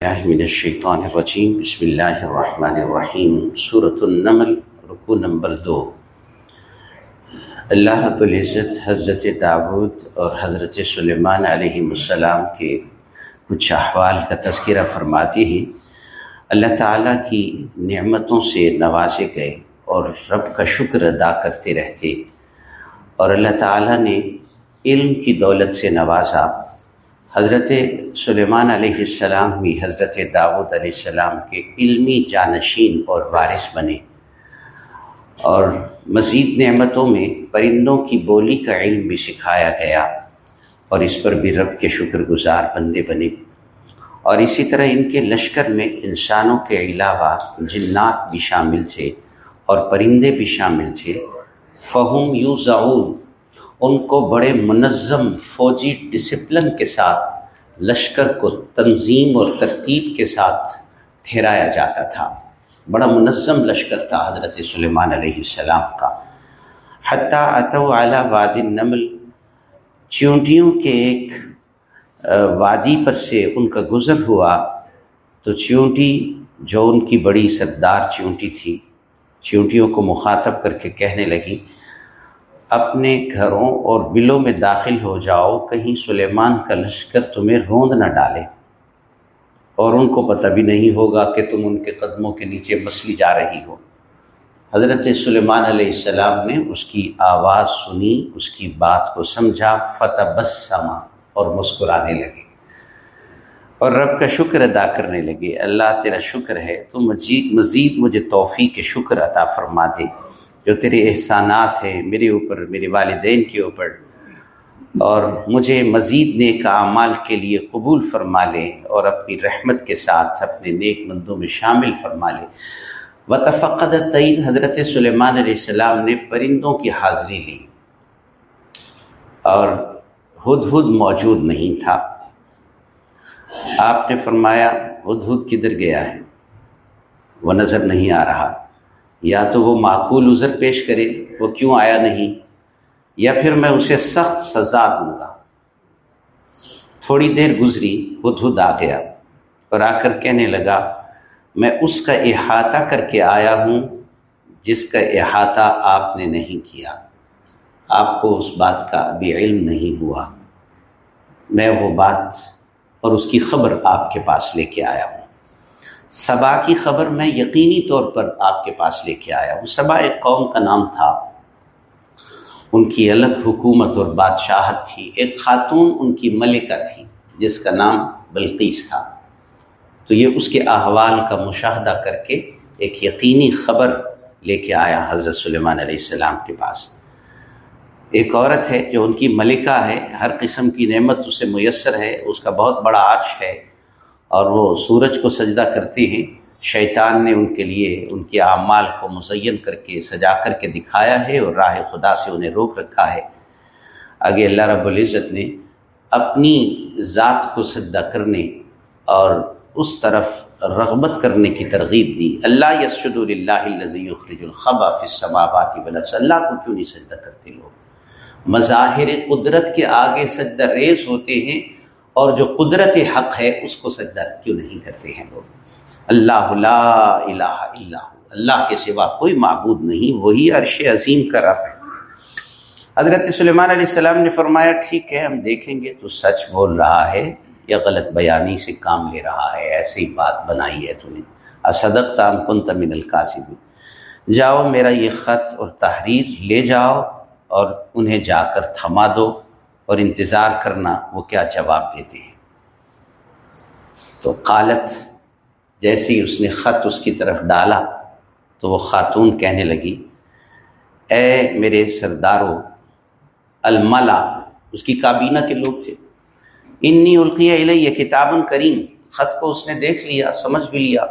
اللہ من الشیطان الرجیم بسم اللہ الرحمن الرحیم سورة النمل رکو نمبر دو. اللہ رب العزت حضرت داود اور حضرت سلیمان علیہ السلام کے کچھ احوال کا تذکرہ فرماتے ہیں۔ اللہ تعالیٰ کی نعمتوں سے نوازے گئے اور رب کا شکر ادا کرتے رہتے۔ اور اللہ تعالیٰ نے علم کی دولت سے نوازا۔ حضرت سلیمان علیہ السلام بھی حضرت داود علیہ السلام کے علمی جانشین اور وارث بنے۔ اور مزید نعمتوں میں پرندوں کی بولی کا علم بھی سکھایا گیا اور اس پر بھی رب کے شکر گزار بندے بنے۔ اور اسی طرح ان کے لشکر میں انسانوں کے علاوہ جنات بھی شامل تھے اور پرندے بھی شامل تھے۔ فہم یو ان کو بڑے منظم، فوجی ڈسپلن کے ساتھ، لشکر کو تنظیم اور ترتیب کے ساتھ ٹھہرایا جاتا تھا۔ بڑا منظم لشکر تھا حضرت سلیمان علیہ السلام کا۔ حتیٰ اتو اعلیٰ واد نمل چونٹیوں کے ایک وادی پر سے ان کا گزر ہوا۔ تو چونٹی جو ان کی بڑی سردار چونٹی تھی چونٹیوں کو مخاطب کر کے کہنے لگی اپنے گھروں اور بلوں میں داخل ہو جاؤ، کہیں سلیمان کا لشکر تمہیں روند نہ ڈالے۔ اور ان کو پتہ بھی نہیں ہوگا کہ تم ان کے قدموں کے نیچے مسلی جا رہی ہو۔ حضرت سلیمان علیہ السلام نے اس کی آواز سنی، اس کی بات کو سمجھا فتح بس سما اور مسکرانے لگے۔ اور رب کا شکر ادا کرنے لگے، اللہ تیرا شکر ہے، تو مزید مزید مجھے توفیق کے شکر عطا فرما دے۔ جو تیرے احسانات ہیں میرے اوپر، میرے والدین کے اوپر۔ اور مجھے مزید نیک اعمال کے لیے قبول فرما لے اور اپنی رحمت کے ساتھ اپنے نیک مندوں میں شامل فرما لے۔ وطفقد تعین حضرت سلیمان علیہ السلام نے پرندوں کی حاضری لی۔ اور ہد ہد موجود نہیں تھا۔ آپ نے فرمایا، ہد ہد کدھر گیا ہے؟ وہ نظر نہیں آ رہا۔ یا تو وہ معقول عذر پیش کرے، وہ کیوں آیا نہیں؟ یا پھر میں اسے سخت سزا دوں گا۔ تھوڑی دیر گزری خود خود آ گیا اور آ کر کہنے لگا، میں اس کا احاطہ کر کے آیا ہوں جس کا احاطہ آپ نے نہیں کیا۔ آپ کو اس بات کا ابھی علم نہیں ہوا۔ میں وہ بات اور اس کی خبر آپ کے پاس لے کے آیا ہوں۔ صبا کی خبر میں یقینی طور پر آپ کے پاس لے کے آیا ہوں۔ صبا ایک قوم کا نام تھا۔ ان کی الگ حکومت اور بادشاہت تھی۔ ایک خاتون ان کی ملکہ تھی، جس کا نام بلقیس تھا۔ تو یہ اس کے احوال کا مشاہدہ کر کے ایک یقینی خبر لے کے آیا حضرت سلیمان علیہ السلام کے پاس۔ ایک عورت ہے جو ان کی ملکہ ہے، ہر قسم کی نعمت اسے میسر ہے، اس کا بہت بڑا عرش ہے۔ اور وہ سورج کو سجدہ کرتے ہیں، شیطان نے ان کے لیے ان کے اعمال کو مزین کر کے، سجا کر کے دکھایا ہے اور راہ خدا سے انہیں روک رکھا ہے۔ آگے اللہ رب العزت نے اپنی ذات کو سجدہ کرنے اور اس طرف رغبت کرنے کی ترغیب دی۔ اللہ یسد اللہ خرج الخبا فصباتی بلس اللہ کو کیوں نہیں سجدہ کرتے لوگ؟ مظاہر قدرت کے آگے سجدہ ریز ہوتے ہیں اور جو قدرت حق ہے اس کو سجدہ کیوں نہیں کرتے ہیں لوگ؟ اللہ لا الہ الا اللہ کے سوا کوئی معبود نہیں، وہی عرش عظیم کا رب ہے۔ حضرت سلیمان علیہ السلام نے فرمایا، ٹھیک ہے، ہم دیکھیں گے تو سچ بول رہا ہے یا غلط بیانی سے کام لے رہا ہے، ایسی بات بنائی ہے تو نے اسدق تام کن تمن القاصب جاؤ، میرا یہ خط اور تحریر لے جاؤ اور انہیں جا کر تھما دو۔ اور انتظار کرنا وہ کیا جواب دیتے ہیں تو قالت جیسے ہی اس نے خط اس کی طرف ڈالا تو وہ خاتون کہنے لگی، اے میرے سردارو، الملا، اس کی کابینہ کے لوگ تھے۔ انی القیہ علیہ کتاب کریم، خط کو اس نے دیکھ لیا، سمجھ بھی لیا۔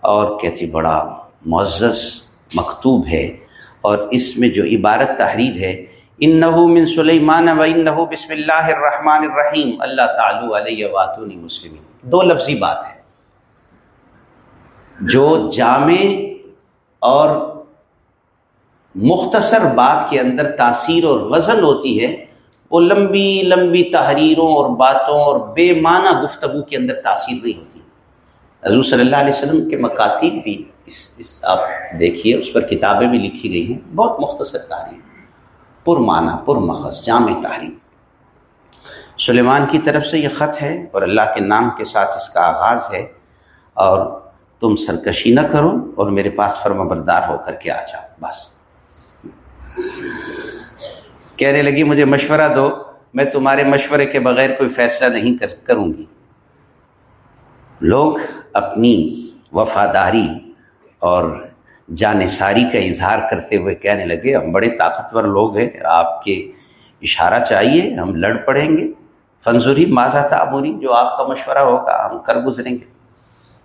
اور کہتی، بڑا معزز مکتوب ہے۔ اور اس میں جو عبارت تحریر ہے انہو من سلیمان و بسم اللہ الرحمن الرحیم۔ اللہ تعالی علیہ واتونی مسلمین۔ دو لفظی بات ہے۔ جو جامع اور مختصر بات کے اندر تاثیر اور وزن ہوتی ہے، وہ لمبی لمبی تحریروں اور باتوں اور بے معنی گفتگو کے اندر تاثیر نہیں ہوتی۔ حضور صلی اللہ علیہ وسلم کے مکاتب بھی اس اس آپ دیکھیے، اس پر کتابیں بھی لکھی گئی ہیں۔ بہت مختصر تاریخ پر معنی پر مخص جامع تاریخ سلیمان کی طرف سے یہ خط ہے اور اللہ کے نام کے ساتھ اس کا آغاز ہے اور تم سرکشی نہ کرو اور میرے پاس فرما بردار ہو کر کے آ جاؤ، بس۔ کہنے لگی، مجھے مشورہ دو، میں تمہارے مشورے کے بغیر کوئی فیصلہ نہیں کروں گی۔ لوگ اپنی وفاداری اور جانصاری کا اظہار کرتے ہوئے کہنے لگے، ہم بڑے طاقتور لوگ ہیں، آپ کے اشارہ چاہیے، ہم لڑ پڑیں گے۔ فنزوری ماضا تعموری جو آپ کا مشورہ ہوگا، ہم کر گزریں گے۔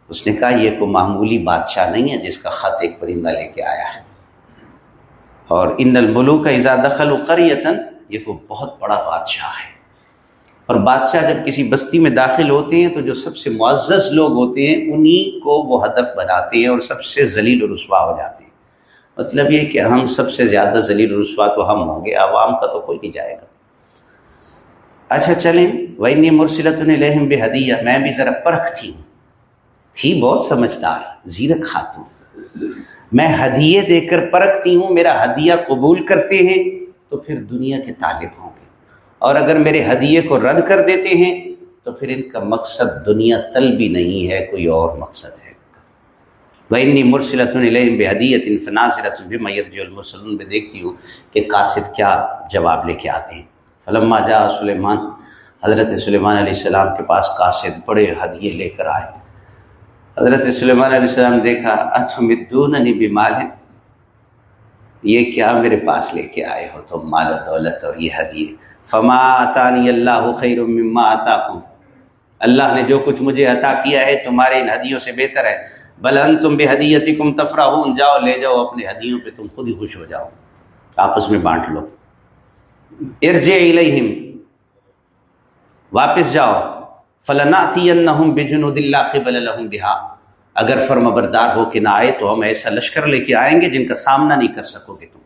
اس نے کہا، یہ کوئی معمولی بادشاہ نہیں ہے جس کا خط ایک پرندہ لے کے آیا ہے۔ اور ان الملو کا ایزا دخل قریتاً یہ کوئی بہت بڑا بادشاہ ہے۔ اور بادشاہ جب کسی بستی میں داخل ہوتے ہیں تو جو سب سے معزز لوگ ہوتے ہیں انہی کو وہ ہدف بناتے ہیں اور سب سے ذلیل و رسوا ہو جاتے ہیں۔ مطلب یہ کہ ہم سب سے زیادہ ذلیل و رسوا تو ہم ہوں گے، عوام کا تو کوئی نہیں جائے گا۔ اچھا چلیں وہی مرسلت لہم بے حدیہ میں بھی ذرا پرکھ تھی۔ ہوں تھی بہت سمجھدار، زیرک خاتون۔ میں ہدیے دے کر پرکھتی ہوں، میرا ہدیہ قبول کرتے ہیں تو پھر دنیا کے طالب ہوں۔ اور اگر میرے ہدیے کو رد کر دیتے ہیں تو پھر ان کا مقصد دنیا تل بھی نہیں ہے، کوئی اور مقصد ہے۔ بینی مرسلت الم بے حدیت انفناصرت بھی میئر جو المرسلم میں دیکھتی ہوں کہ قاصد کیا جواب لے کے آتے ہیں۔ فلما جا سلیمان حضرت سلیمان علیہ السلام کے پاس قاصد بڑے ہدیے لے کر آئے۔ حضرت سلیمان علیہ السلام نے دیکھا اچھا مدون بھی مال ہے یہ کیا میرے پاس لے کے آئے ہو تو مال و دولت اور یہ حدیے فما عطانی اللہ خیر مما عطا اللہ نے جو کچھ مجھے عطا کیا ہے تمہارے ان حدیوں سے بہتر ہے۔ بلن تم بے حدیتی کم تفرا جاؤ، لے جاؤ اپنے حدیوں پہ، تم خود ہی خوش ہو جاؤ۔ آپس میں بانٹ لو۔ ارج الیہم واپس جاؤ۔ فلناتی بجن اللہ قبل الحم بہا اگر فرم بردار ہو کے نہ آئے تو ہم ایسا لشکر لے کے آئیں گے جن کا سامنا نہیں کر سکو گے تم۔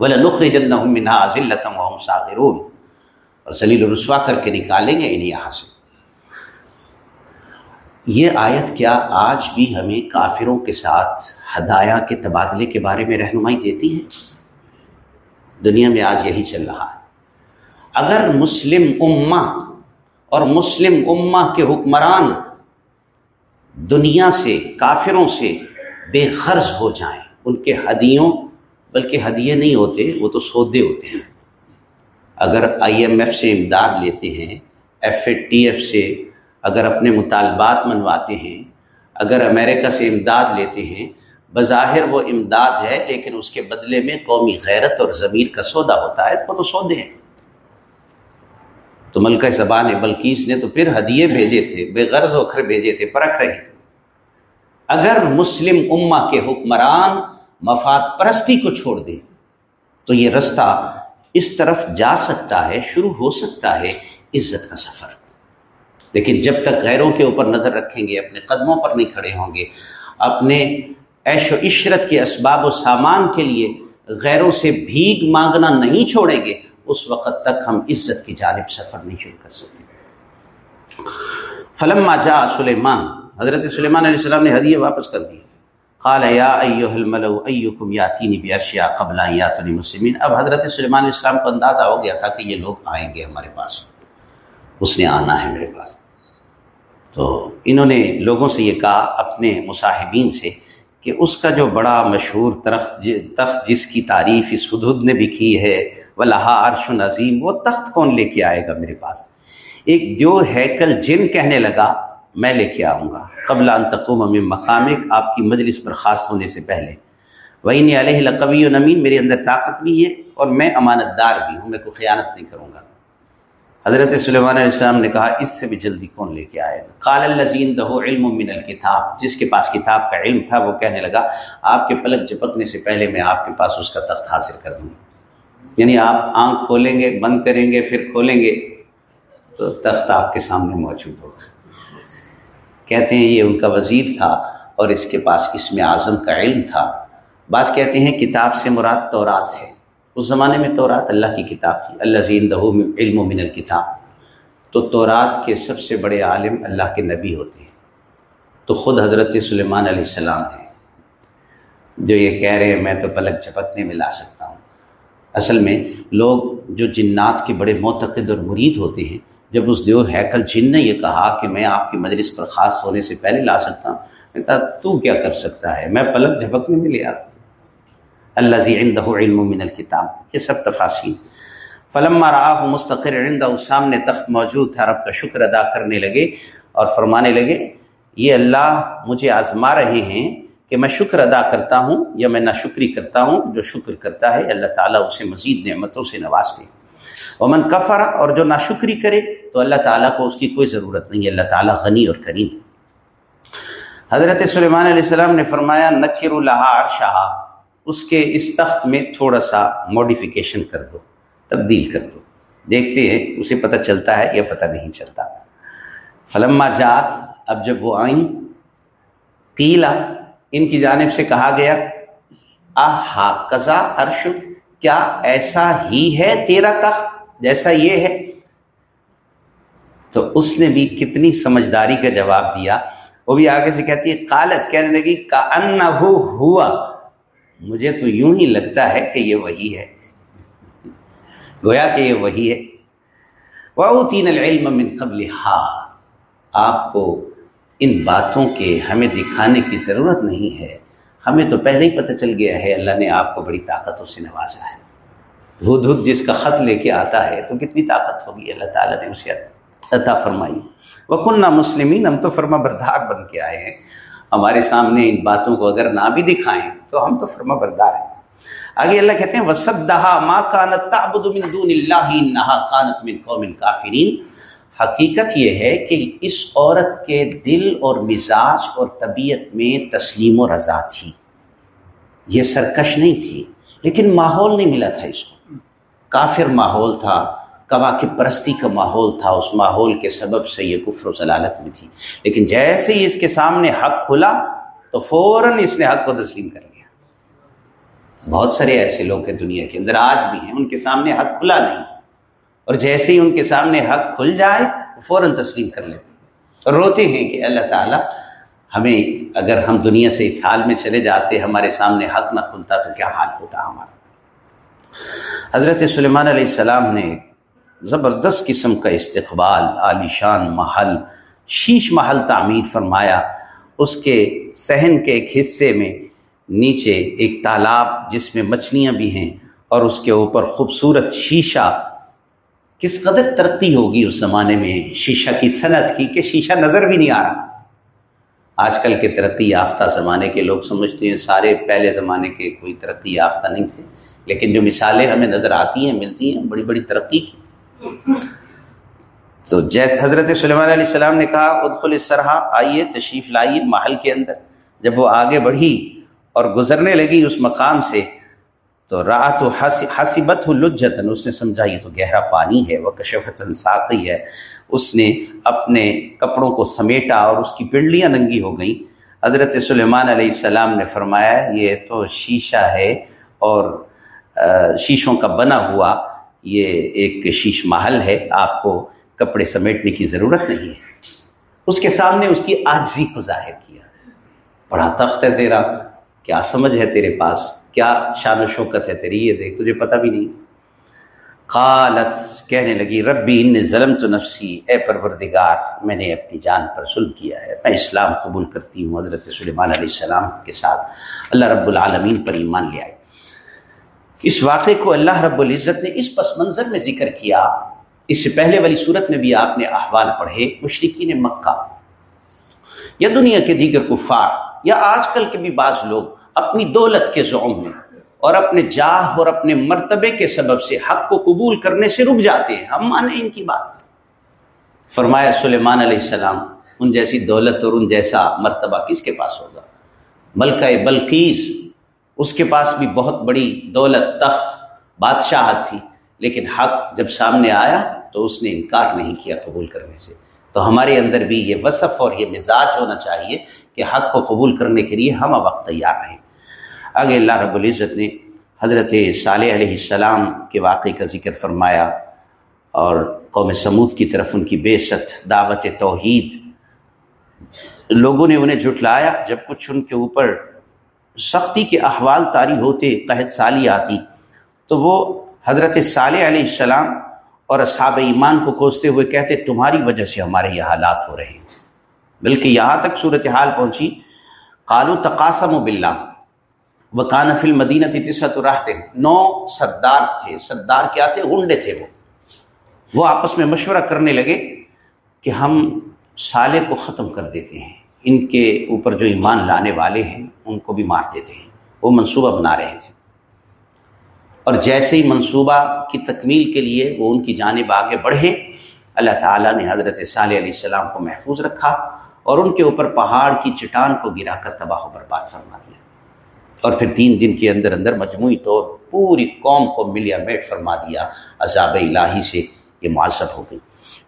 ولا نخر جن منا وهم صاغرون. اور ذلیل رسوا کر کے نکالیں گے انہیں یہاں سے. یہ آیت کیا آج بھی ہمیں کافروں کے ساتھ ہدایہ کے تبادلے کے بارے میں رہنمائی دیتی ہے؟ دنیا میں آج یہی چل رہا ہے. اگر مسلم امہ اور مسلم امہ کے حکمران دنیا سے، کافروں سے بے خرض ہو جائیں، ان کے ہدیوں بلکہ ہدیے نہیں ہوتے، وہ تو سودے ہوتے ہیں۔ اگر آئی ایم ایف سے امداد لیتے ہیں، ایف اے ٹی ایف سے اگر اپنے مطالبات منواتے ہیں، اگر امریکہ سے امداد لیتے ہیں، بظاہر وہ امداد ہے، لیکن اس کے بدلے میں قومی غیرت اور ضمیر کا سودا ہوتا ہے تو وہ تو سودے ہیں۔ تو ملکہ زبان بلکیس نے تو پھر ہدیے بھیجے تھے، بے غرض وخر بھیجے تھے، پرکھ رہے تھے۔ اگر مسلم امہ کے حکمران مفاد پرستی کو چھوڑ دے۔ تو یہ رستہ اس طرف جا سکتا ہے، شروع ہو سکتا ہے عزت کا سفر۔ لیکن جب تک غیروں کے اوپر نظر رکھیں گے، اپنے قدموں پر نہیں کھڑے ہوں گے، اپنے عیش و عشرت کے اسباب و سامان کے لیے غیروں سے بھیگ مانگنا نہیں چھوڑیں گے، اس وقت تک ہم عزت کی جانب سفر نہیں شروع کر سکتے۔ فلم جا سلیمان، حضرت سلیمان علیہ السلام نے حدیہ واپس کر دی۔ قال یا ایوہ الملو ایوکم یاتینی بیارشیا قبل یاتنی مسلمین اب حضرت سلیمان علیہ السلام کو اندازہ ہو گیا تھا کہ یہ لوگ آئیں گے ہمارے پاس۔ اس نے آنا ہے میرے پاس۔ تو انہوں نے لوگوں سے یہ کہا، اپنے مصاحبین سے، کہ اس کا جو بڑا مشہور تخت تخت جس کی تعریف اس حدود نے بھی کی ہے ولہا عرش عظیم وہ تخت کون لے کے آئے گا میرے پاس؟ ایک جو ہیکل جن کہنے لگا میں لے کے آؤں گا۔ قبل ان تقوم مقامک، آپ کی مجلس پر خاص ہونے سے پہلے۔ وہی علیہ لقوی و نمین میرے اندر طاقت بھی ہے اور میں امانت دار بھی ہوں، میں کوئی خیانت نہیں کروں گا۔ حضرت سلیمان علیہ السلام نے کہا، اس سے بھی جلدی کون لے کے آئے گا؟ قال الزین دہو علم من الکتاب جس کے پاس کتاب کا علم تھا، وہ کہنے لگا، آپ کے پلک جپکنے سے پہلے میں آپ کے پاس اس کا تخت حاصل کر دوں۔ یعنی آپ آنکھ کھولیں گے، بند کریں گے، پھر کھولیں گے، تو تخت آپ کے سامنے موجود ہوگا۔ کہتے ہیں یہ ان کا وزیر تھا اور اس کے پاس اس میں اعظم کا علم تھا۔ بعض کہتے ہیں کتاب سے مراد تورات ہے۔ اس زمانے میں تورات اللہ کی کتاب تھی۔ اللہ زین دہو علم و من الکتاب۔ تو تورات کے سب سے بڑے عالم اللہ کے نبی ہوتے ہیں۔ تو خود حضرت سلیمان علیہ السلام ہیں۔ جو یہ کہہ رہے ہیں، میں تو پلک جھپکنے میں لا سکتا ہوں۔ اصل میں لوگ جو جنات کے بڑے معتقد اور مرید ہوتے ہیں جب اس دیو ہیکل جن نے یہ کہا کہ میں آپ کی مجلس پر خاص ہونے سے پہلے لا سکتا ہوں کہا، تو کیا کر سکتا ہے؟ میں پلک جھپکنے میں لیا اللہ زی عندہ علم من الکتاب یہ سب تفاصیل۔ فلما راہ مستقر عندہ اس سامنے تخت موجود تھا، رب کا شکر ادا کرنے لگے اور فرمانے لگے، یہ اللہ مجھے آزما رہے ہیں کہ میں شکر ادا کرتا ہوں یا میں نہ شکری کرتا ہوں، جو شکر کرتا ہے، اللہ تعالیٰ اسے مزید نعمتوں سے نوازتے امن کفر اور جو ناشکری کرے تو اللہ تعالیٰ کو اس کی کوئی ضرورت نہیں ہے۔ اللہ تعالیٰ غنی اور کریم حضرت سلیمان علیہ السلام نے فرمایا نکر الحار شاہ اس کے اس تخت میں تھوڑا سا موڈیفیکیشن کر دو، تبدیل کر دو۔ دیکھتے ہیں، اسے پتہ چلتا ہے یا پتہ نہیں چلتا۔ فلما جات اب جب وہ آئیں قیلا ان کی جانب سے کہا گیا، آہا کزا عرش، کیا ایسا ہی ہے تیرا تخت؟ جیسا یہ ہے۔ تو اس نے بھی کتنی سمجھداری کا جواب دیا۔ وہ بھی آگے سے کہتی ہے کالج کہنے لگی کا ان ہوا مجھے تو یوں ہی لگتا ہے کہ یہ وہی ہے۔ گویا کہ یہ وہی ہے۔ وہ تین العلم من قبل ہا آپ کو ان باتوں کے ہمیں دکھانے کی ضرورت نہیں ہے۔ ہمیں تو پہلے ہی پتہ چل گیا ہے، اللہ نے آپ کو بڑی طاقتوں سے نوازا ہے۔ دھد دھد جس کا خط لے کے آتا ہے، تو کتنی طاقت ہوگی؟ اللہ تعالیٰ نے اسے عطا فرمائی۔ وہ کن مسلمین ہم تو فرما بردار بن کے آئے ہیں۔ ہمارے سامنے ان باتوں کو اگر نہ بھی دکھائیں تو ہم تو فرما بردار ہیں۔ آگے اللہ کہتے ہیں وسدہ ما کانت تعبد من دون اللہ نہا کانت من قوم کافرین حقیقت یہ ہے کہ اس عورت کے دل اور مزاج اور طبیعت میں تسلیم و رضا تھی۔ یہ سرکش نہیں تھی، لیکن ماحول نہیں ملا تھا اس کو۔ کافر ماحول تھا۔ کوا پرستی کا ماحول تھا، اس ماحول کے سبب سے یہ کفر و ضلالت میں تھی۔ لیکن جیسے ہی اس کے سامنے حق کھلا، تو فوراً اس نے حق کو تسلیم کر لیا۔ بہت سارے ایسے لوگ ہیں دنیا کے اندر آج بھی ہیں، ان کے سامنے حق کھلا نہیں۔ اور جیسے ہی ان کے سامنے حق کھل جائے، وہ فوراً تسلیم کر لیتے اور روتے ہیں کہ اللہ تعالیٰ، ہمیں اگر ہم دنیا سے اس حال میں چلے جاتے، ہمارے سامنے حق نہ کھلتا، تو کیا حال ہوتا ہمارا؟ حضرت سلیمان علیہ السلام نے زبردست قسم کا استقبال عالیشان محل، شیش محل تعمیر فرمایا۔ اس کے صحن کے ایک حصے میں نیچے ایک تالاب جس میں مچھلیاں بھی ہیں اور اس کے اوپر خوبصورت شیشہ۔ کس قدر ترقی ہوگی اس زمانے میں؟ شیشہ کی صنعت کی کہ شیشہ نظر بھی نہیں آ رہا۔ آج کل کے ترقی یافتہ زمانے کے لوگ سمجھتے ہیں سارے پہلے زمانے کے کوئی ترقی یافتہ نہیں تھے، لیکن جو مثالیں ہمیں نظر آتی ہیں، ملتی ہیں، بڑی بڑی ترقی کی۔ تو جیسے حضرت سلیمان علیہ السلام نے کہا، ادخل سرحا آئیے، تشریف لائیے محل کے اندر. جب وہ آگے بڑھی اور گزرنے لگی اس مقام سے، تو رات و حسبت لجتن، اس نے سمجھا، یہ تو گہرا پانی ہے، وہ کشفت ساقی ہے. اس نے اپنے کپڑوں کو سمیٹا اور اس کی پنڈلیاں ننگی ہو گئیں۔ حضرت سلیمان علیہ السلام نے فرمایا، یہ تو شیشہ ہے اور شیشوں کا بنا ہوا یہ ایک شیش محل ہے، آپ کو کپڑے سمیٹنے کی ضرورت نہیں ہے۔ اس کے سامنے اس کی آجزی کو ظاہر کیا۔ بڑا تخت ہے تیرا۔ کیا سمجھ ہے تیرے پاس؟ کیا شان و شوکت ہے تیری؟ یہ دیکھ، تجھے پتہ بھی نہیں۔ قالت، کہنے لگی، ربی ان ظلم تو نفسی۔ اے پروردگار، میں نے اپنی جان پر ظلم کیا ہے۔ میں اسلام قبول کرتی ہوں، حضرت سلیمان علیہ السلام کے ساتھ۔ اللہ رب العالمین پر ایمان لے آئے۔ اس واقعے کو اللہ رب العزت نے اس پس منظر میں ذکر کیا۔ اس سے پہلے والی صورت میں بھی آپ نے احوال پڑھے مشرقین مکہ یا دنیا کے دیگر کفار یا آج کل کے بھی بعض لوگ اپنی دولت کے زوم میں اور اپنے جاہ اور اپنے مرتبے کے سبب سے حق کو قبول کرنے سے رک جاتے ہیں۔ ہم مانیں ان کی بات۔ فرمایا سلیمان علیہ السلام، ان جیسی دولت اور ان جیسا مرتبہ کس کے پاس ہوگا؟ ملکہ بلقیس اس کے پاس بھی بہت بڑی دولت، تخت، بادشاہت تھی، لیکن حق جب سامنے آیا تو اس نے انکار نہیں کیا قبول کرنے سے۔ تو ہمارے اندر بھی یہ وصف اور یہ مزاج ہونا چاہیے کہ حق کو قبول کرنے کے لیے ہم وقت تیار رہیں۔ آگے اللہ رب العزت نے حضرت صالح علیہ السلام کے واقعے کا ذکر فرمایا اور قوم سمود کی طرف ان کی بے ست دعوت توحید، لوگوں نے انہیں جھٹلایا۔ جب کچھ ان کے اوپر سختی کے احوال طاری ہوتے قحط سالی آتی۔ تو وہ حضرت صالح علیہ السلام اور اصحاب ایمان کو کوستے ہوئے کہتے، تمہاری وجہ سے ہمارے یہ حالات ہو رہے ہیں۔ بلکہ یہاں تک صورت حال پہنچی قالو تقاسم و بلّہ وہ کانفل مدینہ تیسرت رہتے نو سردار تھے۔ سردار کیا تھے؟ گنڈے تھے وہ۔ وہ آپس میں مشورہ کرنے لگے کہ ہم سالے کو ختم کر دیتے ہیں۔ ان کے اوپر جو ایمان لانے والے ہیں، ان کو بھی مار دیتے ہیں۔ وہ منصوبہ بنا رہے تھے اور جیسے ہی منصوبہ کی تکمیل کے لیے وہ ان کی جانب آگے بڑھے اللہ تعالیٰ نے حضرت صالح علیہ السلام کو محفوظ رکھا اور ان کے اوپر پہاڑ کی چٹان کو گرا کر تباہ و برباد فرما دیا۔ اور پھر تین دن کے اندر اندر مجموعی طور پوری قوم کو ملیا میٹ فرما دیا، عذاب الہی سے یہ معذب ہو گئی۔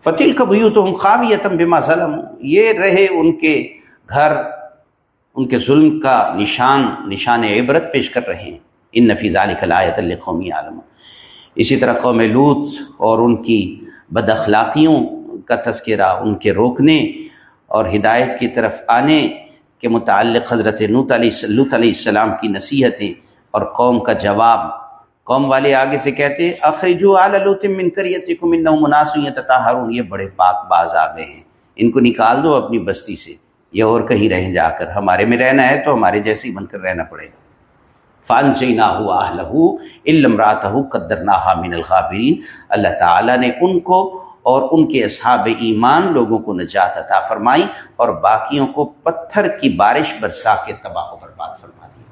فتل کا بھیو تو ہم خواب یتم بما ظلم یہ رہے ان کے گھر ان کے ظلم کا نشان نشان عبرت پیش کر رہے ہیں۔ ان نفیز علی کلایت القومی عالم۔ اسی طرح قوم لوت اور ان کی بد اخلاقیوں کا تذکرہ ان کے روکنے اور ہدایت کی طرف آنے کے متعلق حضرت نوت علیہ لط علیہ السلام کی نصیحتیں اور قوم کا جواب۔ قوم والے آگے سے کہتے اخرجو آلوتم من کریتکم انہو مناسو یتطاہرون یہ بڑے پاک باز آ گئے ہیں۔ ان کو نکال دو اپنی بستی سے۔ یا اور کہیں رہیں جا کر۔ ہمارے میں رہنا ہے تو ہمارے جیسے ہی بن کر رہنا پڑے گا۔ فان چینا ہوا لہو علم رات قدر من الغابرین۔ اللہ تعالیٰ نے ان کو اور ان کے اصحاب ایمان لوگوں کو نجات عطا فرمائی اور باقیوں کو پتھر کی بارش برسا کے تباہ و برباد فرما دی۔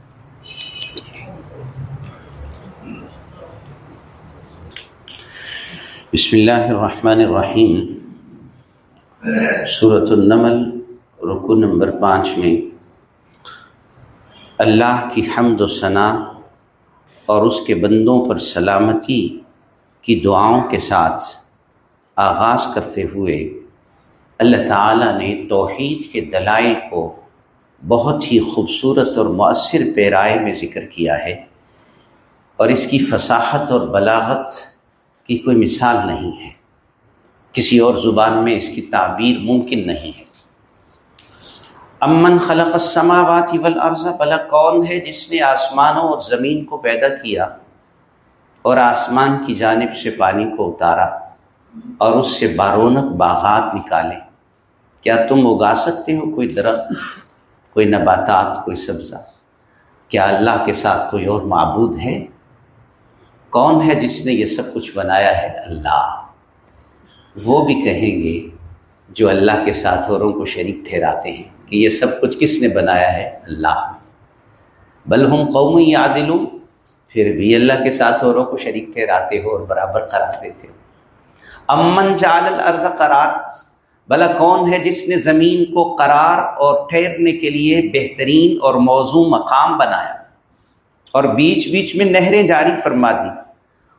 بسم اللہ الرحمن الرحیم۔ صورت النمل۔ رکو نمبر پانچ میں اللہ کی حمد و ثناء اور اس کے بندوں پر سلامتی کی دعاؤں کے ساتھ آغاز کرتے ہوئے اللہ تعالیٰ نے توحید کے دلائل کو بہت ہی خوبصورت اور مؤثر پیرائے میں ذکر کیا ہے اور اس کی فصاحت اور بلاغت کی کوئی مثال نہیں ہے۔ کسی اور زبان میں اس کی تعبیر ممکن نہیں ہے۔ امن خلق السماوات والارض بلا کون ہے جس نے آسمانوں اور زمین کو پیدا کیا اور آسمان کی جانب سے پانی کو اتارا اور اس سے بارونق باغات نکالے؟ کیا تم اگا سکتے ہو کوئی درخت، کوئی نباتات، کوئی سبزہ؟ کیا اللہ کے ساتھ کوئی اور معبود ہے؟ کون ہے جس نے یہ سب کچھ بنایا ہے؟ اللہ۔ وہ بھی کہیں گے جو اللہ کے ساتھ اوروں کو شریک ٹھہراتے ہیں۔ کہ یہ سب کچھ کس نے بنایا ہے؟ اللہ۔ بل ہم قوم عادل پھر بھی اللہ کے ساتھ اوروں کو شریک ٹھہراتے ہو اور برابر قرار دیتے ہو امن جال الارض قرار بلا کون ہے جس نے زمین کو قرار اور ٹھہرنے کے لیے بہترین اور موضوع مقام بنایا؟ اور بیچ بیچ میں نہریں جاری فرما دی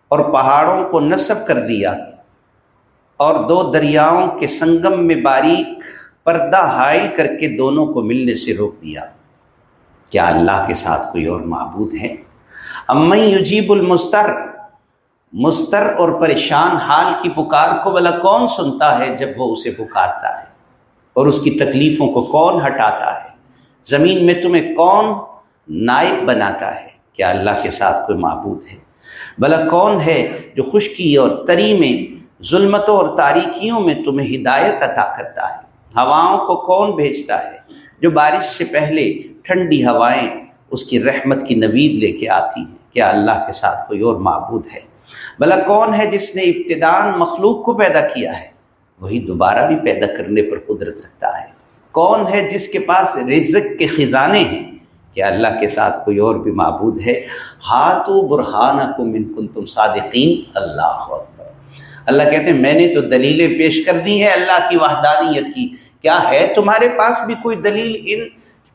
اور پہاڑوں کو نصب کر دیا اور دو دریاؤں کے سنگم میں باریک پردہ حائل کر کے دونوں کو ملنے سے روک دیا۔ کیا اللہ کے ساتھ کوئی اور معبود ہے امن یجیب المستر۔ مستر اور پریشان حال کی پکار کو بلا کون سنتا ہے جب وہ اسے پکارتا ہے؟ اور اس کی تکلیفوں کو کون ہٹاتا ہے؟ زمین میں تمہیں کون نائب بناتا ہے؟ کیا اللہ کے ساتھ کوئی معبود ہے؟ بلا کون ہے جو خشکی اور تری میں ظلمتوں اور تاریکیوں میں تمہیں ہدایت عطا کرتا ہے؟ ہواؤں کو کون بھیجتا ہے؟ جو بارش سے پہلے ٹھنڈی ہوائیں اس کی رحمت کی نوید لے کے آتی ہیں کیا اللہ کے ساتھ کوئی اور معبود ہے۔ بلا کون ہے جس نے ابتدان مخلوق کو پیدا کیا ہے؟ وہی دوبارہ بھی پیدا کرنے پر قدرت رکھتا ہے۔ کون ہے جس کے پاس رزق کے خزانے ہیں؟ کیا اللہ کے ساتھ کوئی اور بھی معبود ہے؟ ہاتھ و برہانہ کو من کن تم صادقین، اللہ اللہ کہتے ہیں، میں نے تو دلیلیں پیش کر دی ہیں اللہ کی وحدانیت کی۔ کیا ہے تمہارے پاس بھی کوئی دلیل؟ ان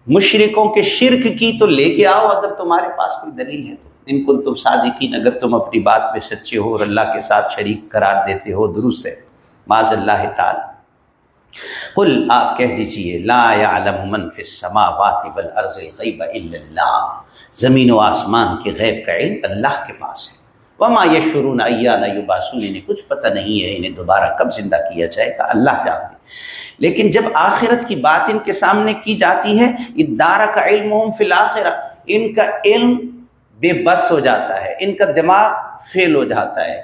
مشرقوں کے شرک کی تو لے کے آؤ، اگر تمہارے پاس کوئی دلیل ہے تو۔ ان کو تم صادقین، اگر تم اپنی بات پہ سچے ہو اور اللہ کے ساتھ شریک قرار دیتے ہو، درست ہے۔ معذ اللہ تعالی۔ قل، آپ کہہ دیجیے، لا يعلم من فی السماوات والارض الغیب الا اللہ۔ زمین و آسمان کے غیب کا علم اللہ کے پاس ہے۔ وما یہ شروع نہ یو باسون انہیں کچھ پتہ نہیں ہے، انہیں دوبارہ کب زندہ کیا جائے گا؟ اللہ جانتے لیکن جب آخرت کی بات ان کے سامنے کی جاتی ہے ادارہ کا علم فی الآخرہ ان کا علم بے بس ہو جاتا ہے، ان کا دماغ فیل ہو جاتا ہے۔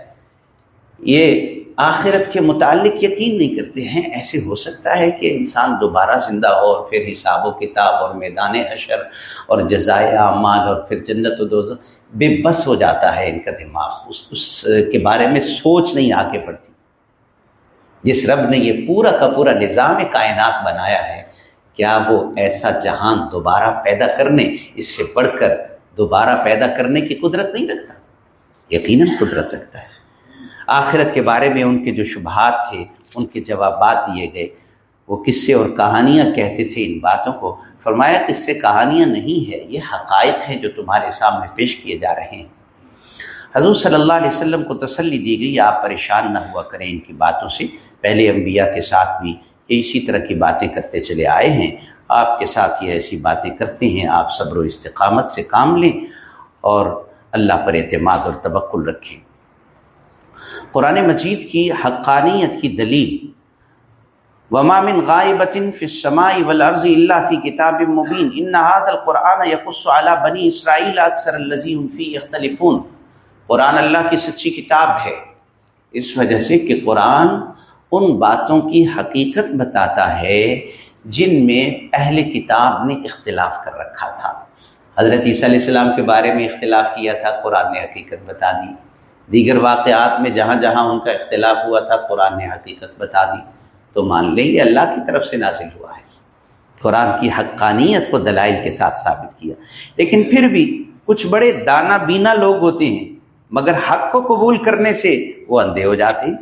یہ آخرت کے متعلق یقین نہیں کرتے ہیں۔ ایسے ہو سکتا ہے کہ انسان دوبارہ زندہ ہو اور پھر حساب و کتاب اور میدان حشر اور جزائے اعمال اور پھر جنت و دوز بے بس ہو جاتا ہے ان کا دماغ، اس اس کے بارے میں سوچ نہیں آگے پڑتی جس رب نے یہ پورا کا پورا نظام کائنات بنایا ہے، کیا وہ ایسا جہان دوبارہ پیدا کرنے، اس سے پڑھ کر دوبارہ پیدا کرنے کی قدرت نہیں رکھتا؟ یقیناً قدرت رکھتا ہے۔ آخرت کے بارے میں ان کے جو شبہات تھے، ان کے جوابات دیے گئے۔ وہ قصے اور کہانیاں کہتے تھے ان باتوں کو۔ فرمایا قصے کہانیاں نہیں ہے، یہ حقائق ہیں جو تمہارے سامنے پیش کیے جا رہے ہیں۔ حضور صلی اللہ علیہ وسلم کو تسلی دی گئی، آپ پریشان نہ ہوا کریں ان کی باتوں سے۔ پہلے انبیاء کے ساتھ بھی اسی طرح کی باتیں کرتے چلے آئے ہیں۔ آپ کے ساتھ یہ ایسی باتیں کرتے ہیں، آپ صبر و استقامت سے کام لیں اور اللہ پر اعتماد اور تبکل رکھیں۔ قرآن مجید کی حقانیت کی دلیل ومام غائبۃ فی السماء والارض الا فی کتاب مبین ان هذا القرآن يقص على بنی اسرائیل اکثر الذی هم فی اختلفون قرآن اللہ کی سچی کتاب ہے۔ اس وجہ سے کہ قرآن ان باتوں کی حقیقت بتاتا ہے جن میں اہل کتاب نے اختلاف کر رکھا تھا۔ حضرت عیسیٰ علیہ السلام کے بارے میں اختلاف کیا تھا، قرآن نے حقیقت بتا دی۔ دیگر واقعات میں جہاں جہاں ان کا اختلاف ہوا تھا، قرآن نے حقیقت بتا دی۔ تو مان لیں یہ اللہ کی طرف سے نازل ہوا ہے۔ قرآن کی حقانیت کو دلائل کے ساتھ ثابت کیا۔ لیکن پھر بھی کچھ بڑے دانا بینا لوگ ہوتے ہیں، مگر حق کو قبول کرنے سے وہ اندھے ہو جاتے ہیں۔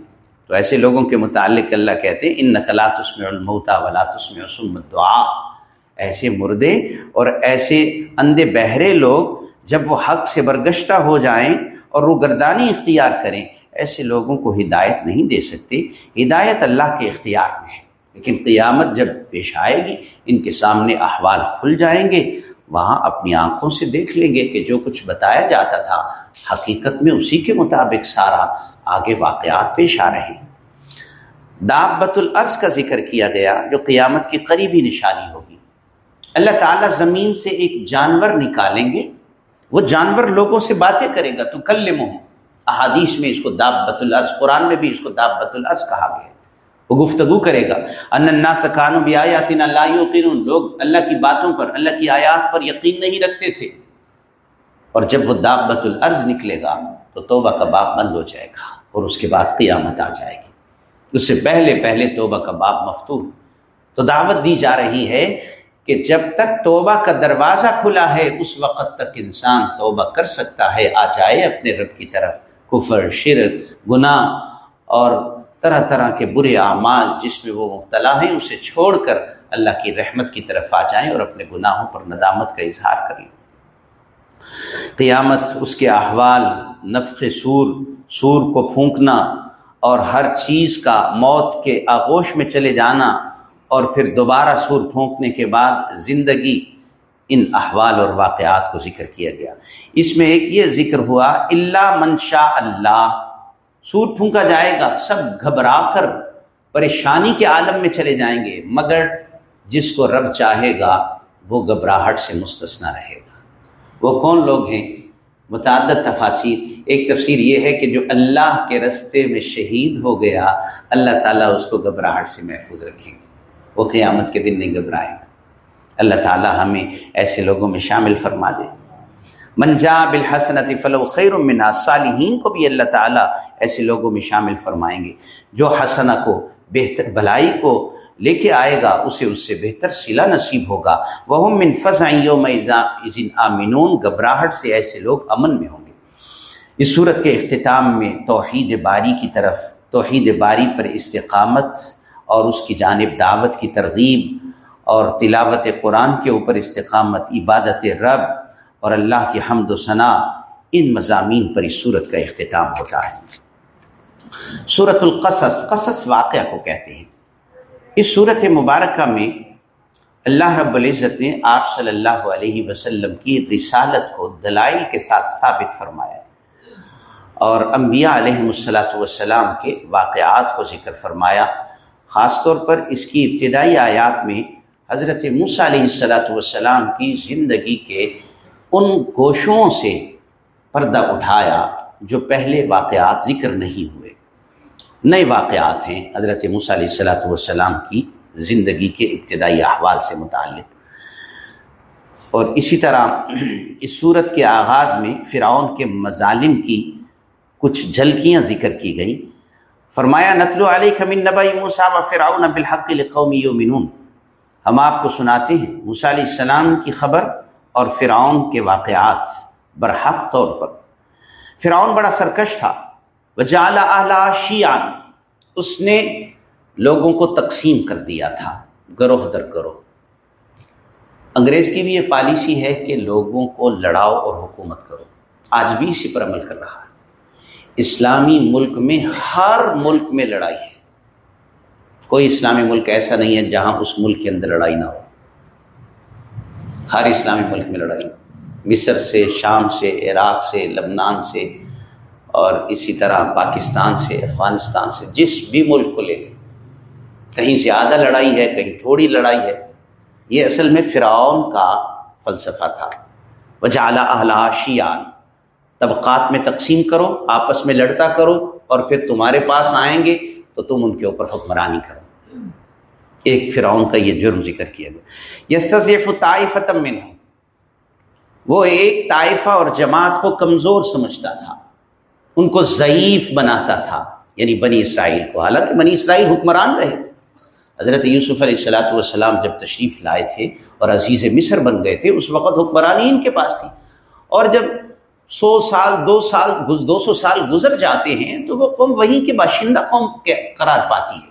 تو ایسے لوگوں کے متعلق اللہ کہتے ہیں ان نقلات اس میں الموتا ولات اس میں دعا ایسے مردے اور ایسے اندھے بہرے لوگ جب وہ حق سے برگشتہ ہو جائیں اور وہ گردانی اختیار کریں ایسے لوگوں کو ہدایت نہیں دے سکتے۔ ہدایت اللہ کے اختیار میں ہے۔ لیکن قیامت جب پیش آئے گی، ان کے سامنے احوال کھل جائیں گے۔ وہاں اپنی آنکھوں سے دیکھ لیں گے کہ جو کچھ بتایا جاتا تھا، حقیقت میں اسی کے مطابق سارا آگے واقعات پیش آ رہے ہیں۔ دابت العرض کا ذکر کیا گیا، جو قیامت کی قریبی نشانی ہوگی۔ اللہ تعالیٰ زمین سے ایک جانور نکالیں گے۔ وہ جانور لوگوں سے باتیں کرے گا تو کل احادیث میں اس کو دابت العرض قرآن میں بھی اس کو دابت العرض کہا گیا وہ گفتگو کرے گا۔ اننا سکانو بھی آیات لوگ اللہ کی باتوں پر، اللہ کی آیات پر یقین نہیں رکھتے تھے۔ اور جب وہ دابت العرض نکلے گا، تو توبہ کا باب بند ہو جائے گا اور اس کے بعد قیامت آ جائے گی۔ اس سے پہلے پہلے توبہ کا باب مفتوح۔ تو دعوت دی جا رہی ہے کہ جب تک توبہ کا دروازہ کھلا ہے، اس وقت تک انسان توبہ کر سکتا ہے، آ جائے اپنے رب کی طرف۔ کفر، شرک، گناہ اور طرح طرح کے برے اعمال جس میں وہ مبتلا ہیں، اسے چھوڑ کر اللہ کی رحمت کی طرف آ جائیں اور اپنے گناہوں پر ندامت کا اظہار کر لیں۔ قیامت اس کے احوال نفق سور سور کو پھونکنا اور ہر چیز کا موت کے آغوش میں چلے جانا اور پھر دوبارہ سور پھونکنے کے بعد زندگی ان احوال اور واقعات کو ذکر کیا گیا۔ اس میں ایک یہ ذکر ہوا اللہ منشا اللہ۔ سور پھونکا جائے گا، سب گھبرا کر پریشانی کے عالم میں چلے جائیں گے، مگر جس کو رب چاہے گا، وہ گھبراہٹ سے مستثنا رہے گا۔ وہ کون لوگ ہیں؟ متعدد تفاصیر ایک تفسیر یہ ہے کہ جو اللہ کے رستے میں شہید ہو گیا، اللہ تعالیٰ اس کو گھبراہٹ سے محفوظ رکھیں گے۔ وہ قیامت کے دن نہیں گھبرائے گا۔ اللہ تعالیٰ ہمیں ایسے لوگوں میں شامل فرما دے۔ منجا بالحسنت فلو خیر من صالحین کو بھی اللہ تعالیٰ ایسے لوگوں میں شامل فرمائیں گے جو حسنہ کو، بہتر بھلائی کو لے کے آئے گا، اسے اس سے بہتر سلا نصیب ہوگا۔ وہ من فضائیوں میں آمنون، گھبراہٹ سے ایسے لوگ امن میں ہوں گے۔ اس صورت کے اختتام میں توحید باری کی طرف، توحید باری پر استقامت اور اس کی جانب دعوت کی ترغیب اور تلاوت قرآن کے اوپر استقامت عبادت رب اور اللہ کی حمد و ثناء ان مضامین پر اس صورت کا اختتام ہوتا ہے۔ صورت القصص، قصص واقعہ کو کہتے ہیں۔ اس صورت مبارکہ میں اللہ رب العزت نے آپ صلی اللہ علیہ وسلم کی رسالت کو دلائل کے ساتھ ثابت فرمایا اور انبیاء علیہ السلاۃ والسلام کے واقعات کو ذکر فرمایا، خاص طور پر اس کی ابتدائی آیات میں حضرت موسیٰ علیہ السلاۃ والسلام کی زندگی کے ان گوشوں سے پردہ اٹھایا جو پہلے واقعات ذکر نہیں ہوئے۔ نئے واقعات ہیں حضرت موسیٰ علیہ السلاۃ والسلام کی زندگی کے ابتدائی احوال سے متعلق۔ اور اسی طرح اس صورت کے آغاز میں فرعون کے مظالم کی کچھ جھلکیاں ذکر کی گئیں۔ فرمایا نتل علیہ خمن نبئی موسا و فرعون بالحق القومی یومنون ہم آپ کو سناتے ہیں موسیٰ علیہ السلام کی خبر اور فرعون کے واقعات برحق طور پر۔ فرعون بڑا سرکش تھا۔ وجال اعلیٰ شیان اس نے لوگوں کو تقسیم کر دیا تھا، گروہ در گروہ۔ انگریز کی بھی یہ پالیسی ہے کہ لوگوں کو لڑاؤ اور حکومت کرو۔ آج بھی اسی پر عمل کر رہا ہے۔ اسلامی ملک میں ہر ملک میں لڑائی ہے۔ کوئی اسلامی ملک ایسا نہیں ہے جہاں اس ملک کے اندر لڑائی نہ ہو۔ ہر اسلامی ملک میں لڑائی۔ مصر سے، شام سے، عراق سے، لبنان سے اور اسی طرح پاکستان سے، افغانستان سے، جس بھی ملک کو لے لیں۔ کہیں زیادہ لڑائی ہے، کہیں تھوڑی لڑائی ہے۔ یہ اصل میں فرعون کا فلسفہ تھا۔ وجالا اہلا شیان طبقات میں تقسیم کرو، آپس میں لڑتا کرو اور پھر تمہارے پاس آئیں گے۔ تو تم ان کے اوپر حکمرانی کرو۔ ایک فرعون کا یہ جرم ذکر کیا گیا۔ یس تصیف طائفتم من وہ ایک طائفہ اور جماعت کو کمزور سمجھتا تھا۔ ان کو ضعیف بناتا تھا۔ یعنی بنی اسرائیل کو۔ حالانکہ بنی اسرائیل حکمران رہے۔ تھے حضرت یوسف علیہ السلاۃ والسلام جب تشریف لائے تھے اور عزیز مصر بن گئے تھے، اس وقت حکمرانی ان کے پاس تھی۔ اور جب سو سال، دو سال دو سو سال گزر جاتے ہیں تو وہ قوم وہیں کے باشندہ قوم کے قرار پاتی ہے۔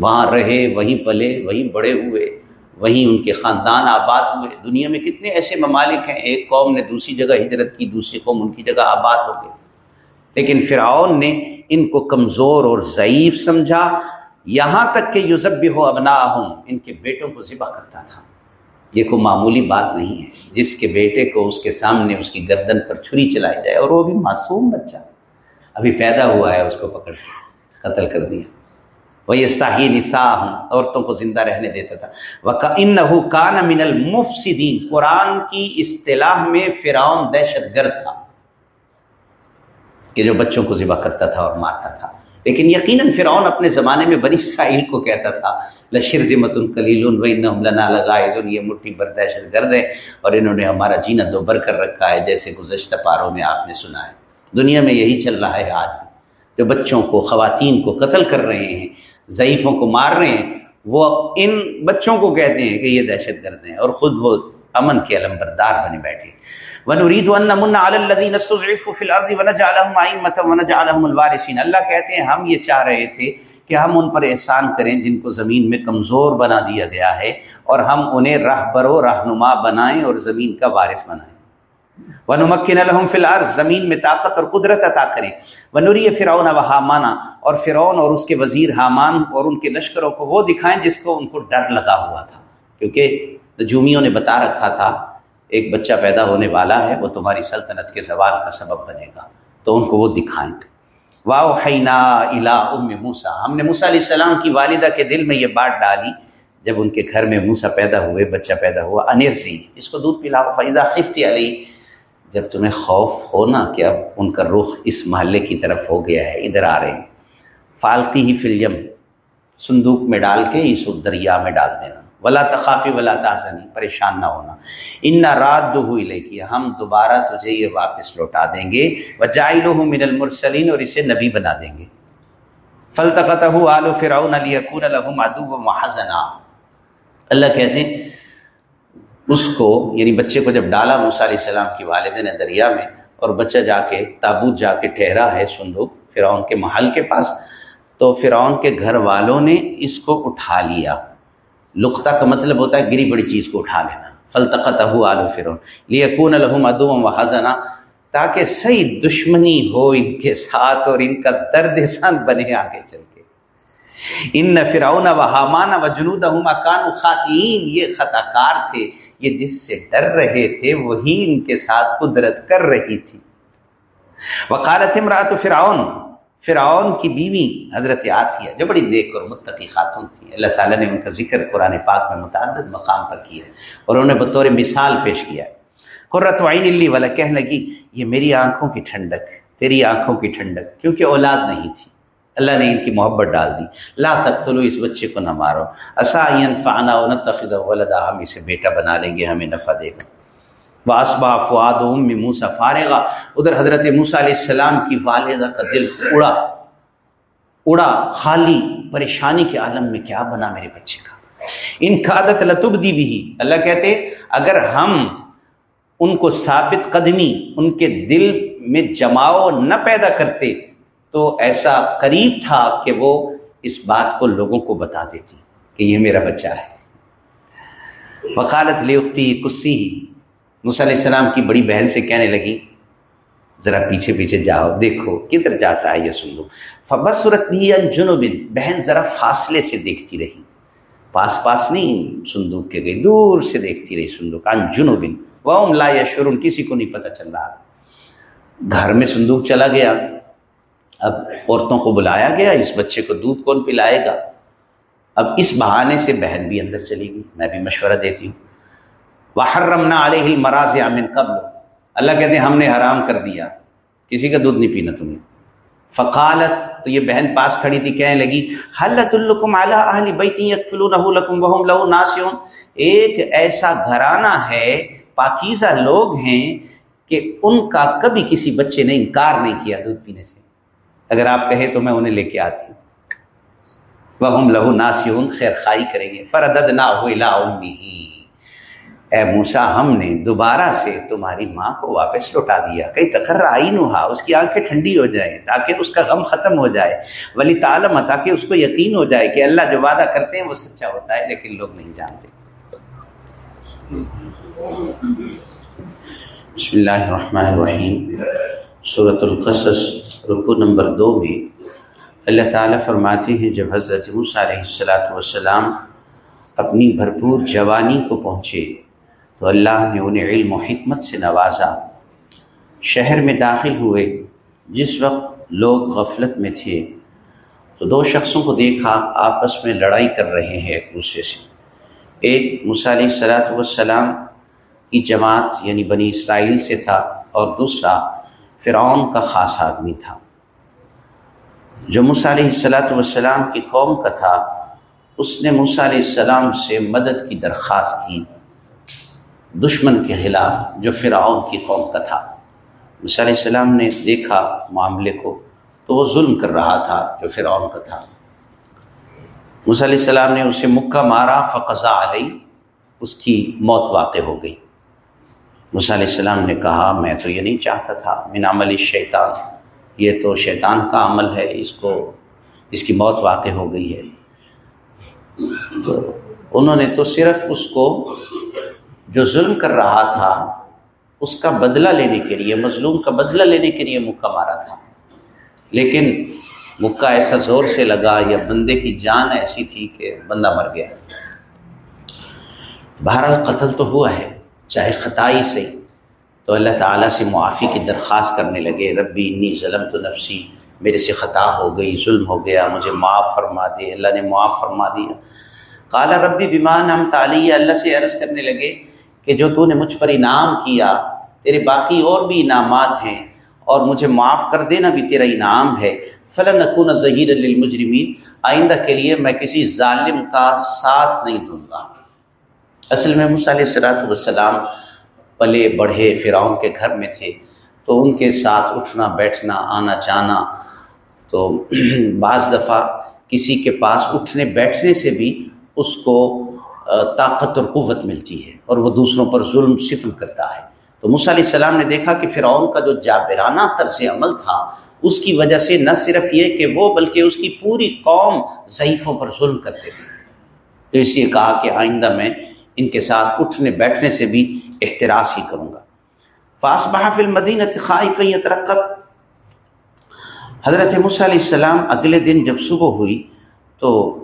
وہاں رہے، وہیں پلے، وہیں بڑے ہوئے، وہیں ان کے خاندان آباد ہوئے۔ دنیا میں کتنے ایسے ممالک ہیں، ایک قوم نے دوسری جگہ ہجرت کی، دوسری قوم ان کی جگہ آباد ہو گئی۔ لیکن فرعون نے ان کو کمزور اور ضعیف سمجھا۔ یہاں تک کہ یوزب ہو ابنا ان کے بیٹوں کو ذبح کرتا تھا۔ یہ کوئی معمولی بات نہیں ہے۔ جس کے بیٹے کو اس کے سامنے اس کی گردن پر چھری چلائی جائے اور وہ بھی معصوم بچہ ابھی پیدا ہوا ہے، اس کو پکڑ قتل کر دیا۔ وہ یہ ساہی نسا ہوں عورتوں کو زندہ رہنے دیتا تھا۔ وہ ان کان من المفسدین قرآن کی اصطلاح میں فرعون دہشت گرد تھا کہ جو بچوں کو ذبح کرتا تھا اور مارتا تھا۔ لیکن یقیناً فرعون اپنے زمانے میں بنی اسرائیل کو کہتا تھا لشر ذمت الکلیل لنا لگائے یہ مٹھی برداشت گرد ہے اور انہوں نے ہمارا جینا دو بر کر رکھا ہے، جیسے گزشتہ پاروں میں آپ نے سنا ہے۔ دنیا میں یہی چل رہا ہے آج۔ جو بچوں کو، خواتین کو قتل کر رہے ہیں، ضعیفوں کو مار رہے ہیں، وہ ان بچوں کو کہتے ہیں کہ یہ دہشت گرد ہیں۔ اور خود وہ امن کے علم بردار بنے بیٹھے۔ ونريد ان نمن على الذين استضعفوا في الارض ونجعلهم ائمه ونجعلهم الوارثين. اللہ کہتے ہیں، ہم یہ چاہ رہے تھے کہ ہم ان پر احسان کریں جن کو زمین میں کمزور بنا دیا گیا ہے اور ہم انہیں رہبر و رہنما بنائیں اور زمین کا وارث بنائیں۔ ونمکن لهم في الارض، زمین میں طاقت اور قدرت عطا کریں۔ ونری فرعون و اور فرعون اور اس کے وزیر حامان اور ان کے لشکروں کو وہ دکھائیں جس کو ان کو ڈر لگا ہوا تھا۔ کیونکہ نجومیوں نے بتا رکھا تھا ایک بچہ پیدا ہونے والا ہے، وہ تمہاری سلطنت کے زوال کا سبب بنے گا۔ تو ان کو وہ دکھائیں گے۔ واؤ حینا الا ام موسا ہم نے موسا علیہ السلام کی والدہ کے دل میں یہ بات ڈالی، جب ان کے گھر میں موسا پیدا ہوئے، بچہ پیدا ہوا انرزی اس کو دودھ پلاؤ فیضا خفتی علی جب تمہیں خوف ہو نا کہ اب ان کا رخ اس محلے کی طرف ہو گیا ہے، ادھر آ رہے ہیں۔ فالتی ہی فلیم صندوق میں ڈال کے، اس دریا میں ڈال دینا۔ ولا تخافی ولا تحسنی پریشان نہ ہونا۔ ان نہ رات دو ہوئی لے کی ہم دوبارہ تجھے یہ واپس لوٹا دیں گے۔ وجائل من المرسلین اور اسے نبی بنا دیں گے۔ فلتقت آل فرعون علی اکون الحم ادو و محضنا اللہ کہتے ہیں، اس کو یعنی بچے کو جب ڈالا موسیٰ علیہ السلام کی والد نے دریا میں، اور بچہ جا کے، تابوت جا کے ٹھہرا ہے صندوق فرعون کے محل کے پاس، تو فرعون کے گھر والوں نے اس کو اٹھا لیا۔ لقطہ کا مطلب ہوتا ہے گری بڑی چیز کو اٹھا لینا۔ فلطقت آلو فرون لیکون الحم ادوم و حضنا تاکہ صحیح دشمنی ہو ان کے ساتھ اور ان کا درد سن بنے آگے چل کے۔ ان فرعون و حامان و جنود کان یہ خطا کار تھے۔ یہ جس سے ڈر رہے تھے، وہی ان کے ساتھ قدرت کر رہی تھی۔ وکالت امراۃ فرعون۔ فرعون کی بیوی حضرت آسیہ جو بڑی نیک اور متقی خاتون تھی۔ اللہ تعالیٰ نے ان کا ذکر قرآن پاک میں متعدد مقام پر کیا ہے اور انہیں بطور مثال پیش کیا ہے۔ قرۃ عین والا کہنے لگی، یہ میری آنکھوں کی ٹھنڈک، تیری آنکھوں کی ٹھنڈک، کیونکہ اولاد نہیں تھی۔ اللہ نے ان کی محبت ڈال دی۔ لا تک اس بچے کو نہ مارو۔ اسائین فانا نتخذ ولدا، ہم اسے بیٹا بنا لیں گے، ہمیں نفع دے گا۔ واسبا فواد ام موسا فارغا۔ ادھر حضرت موسا علیہ السلام کی والدہ کا دل اڑا اڑا، خالی پریشانی کے عالم میں کیا بنا میرے بچے کا؟ ان کا عادت لطب دی بھی اللہ کہتے اگر ہم ان کو ثابت قدمی، ان کے دل میں جماؤ نہ پیدا کرتے، تو ایسا قریب تھا کہ وہ اس بات کو لوگوں کو بتا دیتی کہ یہ میرا بچہ ہے۔ وکالت لیختی کسی علیہ السلام کی بڑی بہن سے کہنے لگی، ذرا پیچھے پیچھے جاؤ، دیکھو کدھر جاتا ہے یہ سندوق فبس صورت بھی جنوبن بہن ذرا فاصلے سے دیکھتی رہی۔ پاس پاس نہیں صندوق کے گئی، دور سے دیکھتی رہی صندوق ان جنوبن وہ لا یا شرون کسی کو نہیں پتہ چل رہا۔ گھر میں صندوق چلا گیا۔ اب عورتوں کو بلایا گیا، اس بچے کو دودھ کون پلائے گا؟ اب اس بہانے سے بہن بھی اندر چلی گئی۔ میں بھی مشورہ دیتی ہوں۔ وہ علیہ مراض امن قبل۔ اللہ کہتے ہیں، ہم نے حرام کر دیا۔ کسی کا دودھ نہیں پینا تم نے فقالت، تو یہ بہن پاس کھڑی تھی، کہنے لگی حلت الکم اعلیٰ بیتی لہو ناسیون ایک ایسا گھرانہ ہے، پاکیزہ لوگ ہیں کہ ان کا کبھی کسی بچے نے انکار نہیں کیا دودھ پینے سے۔ اگر آپ کہیں تو میں انہیں لے کے آتی ہوں۔ وہ ہم لہو ناسیون خیر خائی کریں گے۔ فردد نہ اے موسا ہم نے دوبارہ سے تمہاری ماں کو واپس لوٹا دیا۔ کئی تقرر آئی نہا اس کی آنکھیں ٹھنڈی ہو جائیں تاکہ اس کا غم ختم ہو جائے۔ ولی تعلم تاکہ اس کو یقین ہو جائے کہ اللہ جو وعدہ کرتے ہیں وہ سچا ہوتا ہے، لیکن لوگ نہیں جانتے۔ بسم اللہ الرحمن الرحیم۔ صورت القصص رکو نمبر دو میں اللہ تعالیٰ فرماتے ہیں، جب حضرت موسیٰ علیہ السلاۃ والسلام اپنی بھرپور جوانی کو پہنچے تو اللہ نے انہیں علم و حکمت سے نوازا۔ شہر میں داخل ہوئے، جس وقت لوگ غفلت میں تھے، تو دو شخصوں کو دیکھا، آپس میں لڑائی کر رہے ہیں ایک دوسرے سے۔ ایک مصعلی صلاحت والسلام کی جماعت یعنی بنی اسرائیل سے تھا، اور دوسرا فرعون کا خاص آدمی تھا۔ جو علیہ صلاحت والسلام کی قوم کا تھا، اس نے علیہ السلام سے مدد کی درخواست کی۔ دشمن کے خلاف جو فرعون کی قوم کا تھا۔ علیہ السلام نے دیکھا معاملے کو تو وہ ظلم کر رہا تھا جو فرعون کا تھا۔ علیہ السلام نے اسے مکہ مارا، فقضا علیہ، اس کی موت واقع ہو گئی۔ علیہ السلام نے کہا، میں تو یہ نہیں چاہتا تھا۔ من عمل شیطان یہ تو شیطان کا عمل ہے، اس کو، اس کی موت واقع ہو گئی ہے۔ تو انہوں نے تو صرف اس کو جو ظلم کر رہا تھا، اس کا بدلہ لینے کے لیے، مظلوم کا بدلہ لینے کے لیے مکہ مارا تھا۔ لیکن مکہ ایسا زور سے لگا، یا بندے کی جان ایسی تھی کہ بندہ مر گیا۔ بہرحال قتل تو ہوا ہے، چاہے خطائی سے۔ تو اللہ تعالیٰ سے معافی کی درخواست کرنے لگے، ربی انی ظلم تو نفسی، میرے سے خطا ہو گئی، ظلم ہو گیا، مجھے معاف فرما دے۔ اللہ نے معاف فرما دیا۔ کالا ربی بیمان ہم تعلی اللہ سے عرض کرنے لگے کہ جو تو نے مجھ پر انعام کیا، تیرے باقی اور بھی انعامات ہیں اور مجھے معاف کر دینا بھی تیرا انعام ہے۔ فلاں نقون ظہیر المجرمین آئندہ کے لیے میں کسی ظالم کا ساتھ نہیں دوں گا۔ اصل میں علیہ السلاۃ والسلام پلے بڑھے، فرعون کے گھر میں تھے۔ تو ان کے ساتھ اٹھنا، بیٹھنا، آنا جانا، تو بعض دفعہ کسی کے پاس اٹھنے، بیٹھنے سے بھی اس کو طاقت اور قوت ملتی ہے اور وہ دوسروں پر ظلم ستم کرتا ہے۔ تو علیہ السلام نے دیکھا کہ فرعون کا جو جابرانہ طرز عمل تھا، اس کی وجہ سے نہ صرف یہ کہ وہ، بلکہ اس کی پوری قوم ضعیفوں پر ظلم کرتے تھے۔ تو اس لیے کہا کہ آئندہ میں ان کے ساتھ اٹھنے بیٹھنے سے بھی احتراز ہی کروں گا۔ فاس بحف المدین خائف ترقب حضرت علیہ السلام اگلے دن جب صبح ہوئی تو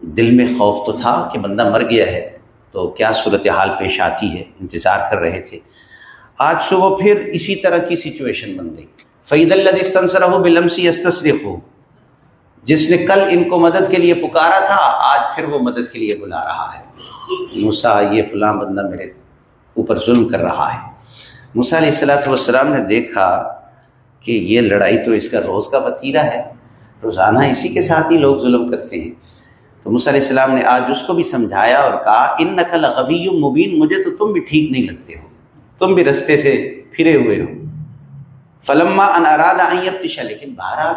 دل میں خوف تو تھا کہ بندہ مر گیا ہے، تو کیا صورت حال پیش آتی ہے؟ انتظار کر رہے تھے۔ آج صبح پھر اسی طرح کی سچویشن بن گئی۔ فعید اللہ بلمسی استصرف ہو جس نے کل ان کو مدد کے لیے پکارا تھا، آج پھر وہ مدد کے لیے بلا رہا ہے۔ موسا یہ فلاں بندہ میرے اوپر ظلم کر رہا ہے۔ موسا علیہ السلاۃ والسلام نے دیکھا کہ یہ لڑائی تو اس کا روز کا وطیرہ ہے۔ روزانہ اسی کے ساتھ ہی لوگ ظلم کرتے ہیں۔ تو موسیٰ علیہ السلام نے آج اس کو بھی سمجھایا اور کہا ان نقل غوی مبین، مجھے تو تم بھی ٹھیک نہیں لگتے ہو، تم بھی رستے سے پھرے ہوئے ہو. فلما ان ارادہ آئیں لیکن بہرحال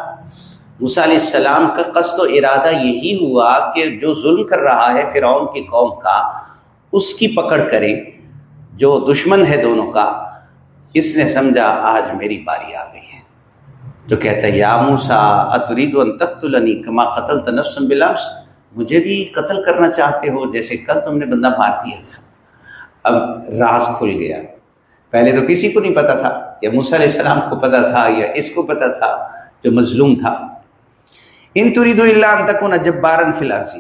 موسیٰ علیہ السلام کا قصد و ارادہ یہی ہوا کہ جو ظلم کر رہا ہے فرعون کی قوم کا، اس کی پکڑ کرے، جو دشمن ہے دونوں کا، اس نے سمجھا، آج میری باری آ گئی ہے. تو کہتا ہے، یا موسا اترید ان تخت کما قتل تنفسم بلفظ مجھے بھی قتل کرنا چاہتے ہو، جیسے کل تم نے بندہ مار دیا تھا۔ اب راز کھل گیا۔ پہلے تو کسی کو نہیں پتا تھا، یا موسیٰ علیہ السلام کو پتا تھا، یا اس کو پتا تھا جو مظلوم تھا۔ ان ترید اللہ تکن جب بارن فلارسی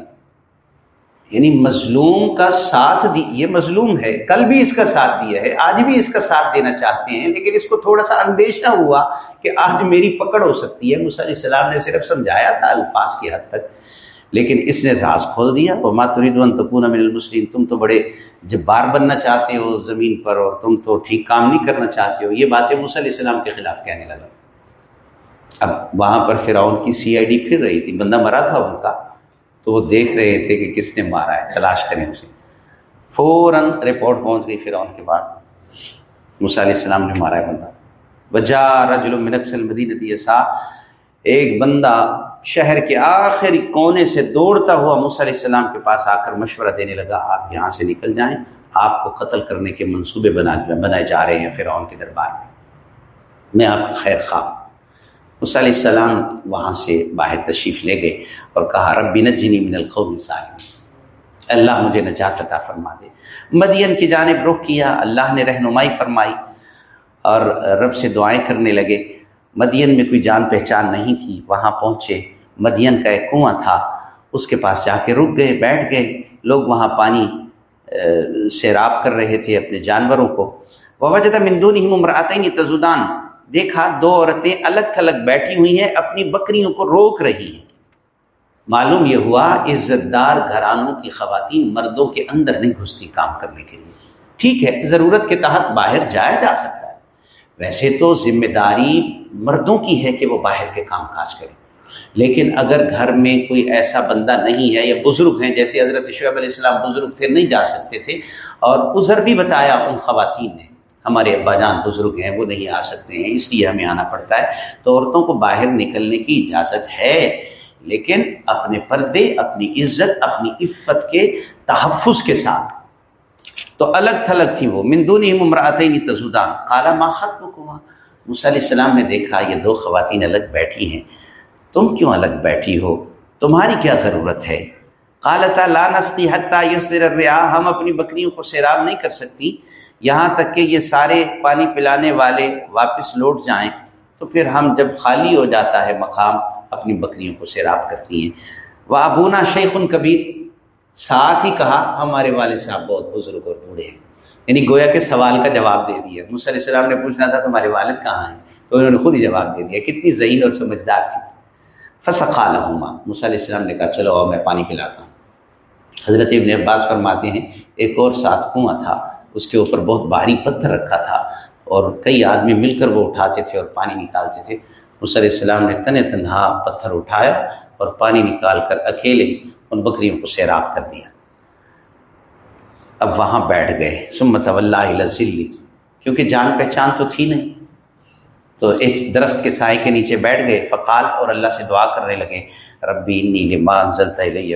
یعنی مظلوم کا ساتھ دی، یہ مظلوم ہے۔ کل بھی اس کا ساتھ دیا ہے، آج بھی اس کا ساتھ دینا چاہتے ہیں، لیکن اس کو تھوڑا سا اندیشہ ہوا کہ آج میری پکڑ ہو سکتی ہے۔ موسیٰ علیہ السلام نے صرف سمجھایا تھا الفاظ کی حد تک۔ لیکن اس نے راز کھول دیا وہ ماتردون تکون من المسلم تم تو بڑے جبار بننا چاہتے ہو زمین پر اور تم تو ٹھیک کام نہیں کرنا چاہتے ہو۔ یہ باتیں موسیٰ علیہ السلام کے خلاف کہنے لگا۔ اب وہاں پر فرعون کی سی آئی ڈی پھر رہی تھی۔ بندہ مرا تھا ان کا، تو وہ دیکھ رہے تھے کہ کس نے مارا ہے، تلاش کریں اسے۔ فوراً رپورٹ پہنچ گئی فرعون کے بعد موسیٰ علیہ السلام نے مارا ہے بندہ۔ وجہ رجل من اکسل مدینتی سا ایک بندہ شہر کے آخری کونے سے دوڑتا ہوا موسیٰ علیہ السلام کے پاس آ کر مشورہ دینے لگا، آپ یہاں سے نکل جائیں، آپ کو قتل کرنے کے منصوبے بنا بنائے جا رہے ہیں فرعون کے دربار میں۔ میں آپ کا خیر خواہ۔ موسیٰ علیہ السلام وہاں سے باہر تشریف لے گئے اور کہا رب نجنی من القوم ظالم اللہ مجھے نجات عطا فرما دے۔ مدین کی جانب رخ کیا، اللہ نے رہنمائی فرمائی اور رب سے دعائیں کرنے لگے۔ مدین میں کوئی جان پہچان نہیں تھی، وہاں پہنچے۔ مدین کا ایک کنواں تھا۔ اس کے پاس جا کے رک گئے، بیٹھ گئے۔ لوگ وہاں پانی سیراب کر رہے تھے اپنے جانوروں کو۔ وجہ مندون ہی ممراتے نہیں تزودان۔ دیکھا، دو عورتیں الگ تھلگ بیٹھی ہوئی ہیں، اپنی بکریوں کو روک رہی ہیں۔ معلوم یہ ہوا عزت دار گھرانوں کی خواتین مردوں کے اندر نہیں گھستی کام کرنے کے لیے۔ ٹھیک ہے، ضرورت کے تحت باہر جایا جا سکتا ویسے تو ذمہ داری مردوں کی ہے کہ وہ باہر کے کام کاج کریں۔ لیکن اگر گھر میں کوئی ایسا بندہ نہیں ہے یا بزرگ ہیں، جیسے حضرت شعیب علیہ السلام بزرگ تھے، نہیں جا سکتے تھے۔ اور عذر بھی بتایا ان خواتین نے، ہمارے ابا جان بزرگ ہیں، وہ نہیں آ سکتے ہیں، اس لیے ہمیں آنا پڑتا ہے۔ تو عورتوں کو باہر نکلنے کی اجازت ہے، لیکن اپنے پردے، اپنی عزت، اپنی عفت کے تحفظ کے ساتھ۔ تو الگ تھلگ تھی وہ. مندونی ممراطی تزودان. کالا ماخت کو موسیٰ علیہ السلام نے دیکھا یہ دو خواتین الگ بیٹھی ہیں. تم کیوں الگ بیٹھی ہو؟ تمہاری کیا ضرورت ہے؟ قالتا لا نسقی حتیٰ یسر الرعا. ہم اپنی بکریوں کو سیراب نہیں کر سکتی. یہاں تک کہ یہ سارے پانی پلانے والے واپس لوٹ جائیں تو پھر ہم جب خالی ہو جاتا ہے مقام اپنی بکریوں کو سیراب کرتی ہیں. وہ ابونا شیخ کبیر. ساتھ ہی کہا، ہمارے والد صاحب بہت بزرگ اور بوڑھے ہیں۔ یعنی گویا کے سوال کا جواب دے دیا۔ علیہ السلام نے پوچھنا تھا تمہارے والد کہاں ہیں؟ تو انہوں نے خود ہی جواب دے دیا، کتنی ذہین اور سمجھدار تھی۔ فسقا لہما علیہ السلام نے کہا، چلو میں پانی پلاتا ہوں. حضرت ابن عباس فرماتے ہیں، ایک اور ساتھ کنواں تھا۔ اس کے اوپر بہت بھاری پتھر رکھا تھا اور کئی آدمی مل کر وہ اٹھاتے تھے اور پانی نکالتے تھے۔ علیہ السلام نے تن تنہا پتھر اٹھایا اور پانی نکال کر اکیلے ان بکریوں کو سیراب کر دیا۔ اب وہاں بیٹھ گئے۔ سمت اللہ ذلی کیونکہ جان پہچان تو تھی نہیں۔ تو ایک درخت کے سائے کے نیچے بیٹھ گئے۔ فقال، اور اللہ سے دعا کرنے لگے، ربی نیل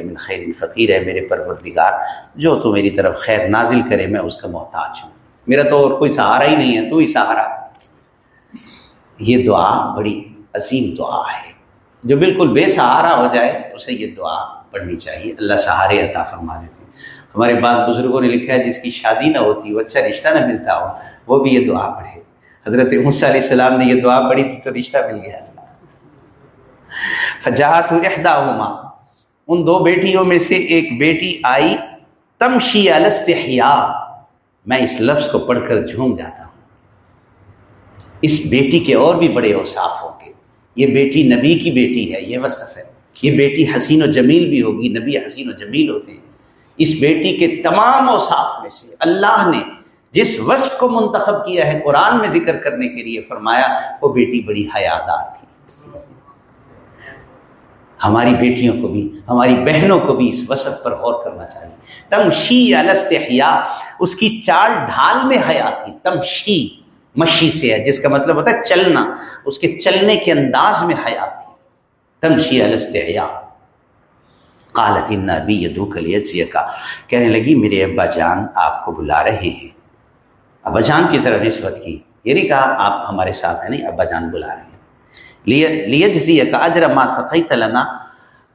من خیر فقیر ہے میرے پروردگار، جو تو میری طرف خیر نازل کرے، میں اس کا محتاج ہوں۔ میرا تو اور کوئی سہارا ہی نہیں ہے، تو ہی سہارا۔ یہ دعا بڑی عظیم دعا ہے۔ جو بالکل بے سہارا ہو جائے، اسے یہ دعا پڑھنی چاہیے۔ اللہ سہارے عطا فرما دیتے ہمارے بعض بزرگوں نے لکھا ہے، جس کی شادی نہ ہوتی، وہ اچھا رشتہ نہ ملتا ہو، وہ بھی یہ دعا پڑھے۔ حضرت علیہ السلام نے یہ دعا پڑھی تھی تو رشتہ مل گیا تھا۔ فجاہت احدا ان دو بیٹیوں میں سے ایک بیٹی آئی، تمشی الستحیا میں اس لفظ کو پڑھ کر جھوم جاتا ہوں۔ اس بیٹی کے اور بھی بڑے اوصاف ہوں گے۔ یہ بیٹی نبی کی بیٹی ہے، یہ وصف ہے۔ یہ بیٹی حسین و جمیل بھی ہوگی، نبی حسین و جمیل ہوتے ہیں۔ اس بیٹی کے تمام اوصاف میں سے اللہ نے جس وصف کو منتخب کیا ہے قرآن میں ذکر کرنے کے لیے فرمایا، وہ بیٹی بڑی حیادار تھی۔ ہماری بیٹیوں کو بھی، ہماری بہنوں کو بھی اس وصف پر غور کرنا چاہیے۔ تمشی الستحیا اس کی چال ڈھال میں حیا تھی۔ تمشی، مشی سے ہے، جس کا مطلب ہوتا ہے چلنا۔ اس کے چلنے کے انداز میں حیا تمشی الستحیا قالت النبی یدوک لیجزیہ کا کہنے لگی، میرے ابا جان آپ کو بلا رہے ہیں. ابا جان کی طرف نسبت کی، یہ نہیں کہا، آپ ہمارے ساتھ ہیں، نہیں، ابا جان بلا رہے ہیں. لیجزیہ کا اجر ما سقیت لنا۔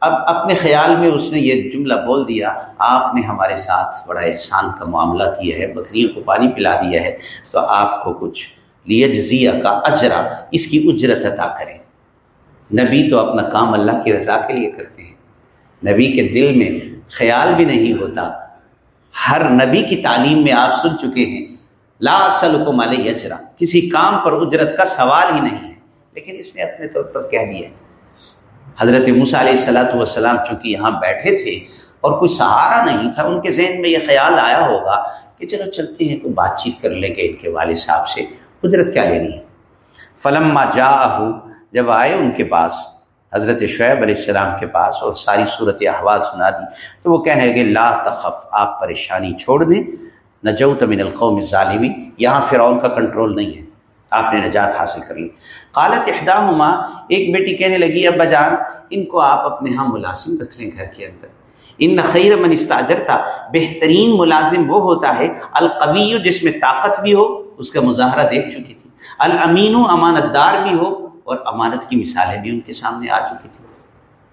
اب اپنے خیال میں اس نے یہ جملہ بول دیا، آپ نے ہمارے ساتھ بڑا احسان کا معاملہ کیا ہے، بکریوں کو پانی پلا دیا ہے، تو آپ کو کچھ لیجزیہ کا اجرا اس کی اجرت عطا کریں۔ نبی تو اپنا کام اللہ کی رضا کے لیے کرتے ہیں۔ نبی کے دل میں خیال بھی نہیں ہوتا۔ ہر نبی کی تعلیم میں آپ سن چکے ہیں۔ لا سلکم علیہ اجرا۔ کسی کام پر اجرت کا سوال ہی نہیں ہے۔ لیکن اس نے اپنے طور پر کہہ دیا۔ حضرت موسیٰ علیہ السلاۃ والسلام چونکہ یہاں بیٹھے تھے اور کوئی سہارا نہیں تھا، ان کے ذہن میں یہ خیال آیا ہوگا کہ چلو چلتے ہیں، کوئی بات چیت کر لیں گے ان کے والد صاحب سے۔ قدرت کیا لینی ہے؟ فلم جا جب آئے ان کے پاس، حضرت شعیب علیہ السلام کے پاس اور ساری صورت احوال سنا دی، تو وہ کہنے لگے، لا تخف، آپ پریشانی چھوڑ دیں، نجوت من القوم ظالمی یہاں فرعون کا کنٹرول نہیں ہے، آپ نے نجات حاصل کر لی۔ قالت احداہما، ایک بیٹی کہنے لگی، ابا جان، ان کو آپ اپنے ہاں ملازم رکھ لیں گھر کے اندر۔ ان خیر من استاجر تھا بہترین ملازم وہ ہوتا ہے، القوی جس میں طاقت بھی ہو، اس کا مظاہرہ دیکھ چکی تھی۔ الامین و امانت دار بھی ہو اور امانت کی مثالیں بھی ان کے سامنے آ چکی تھیں۔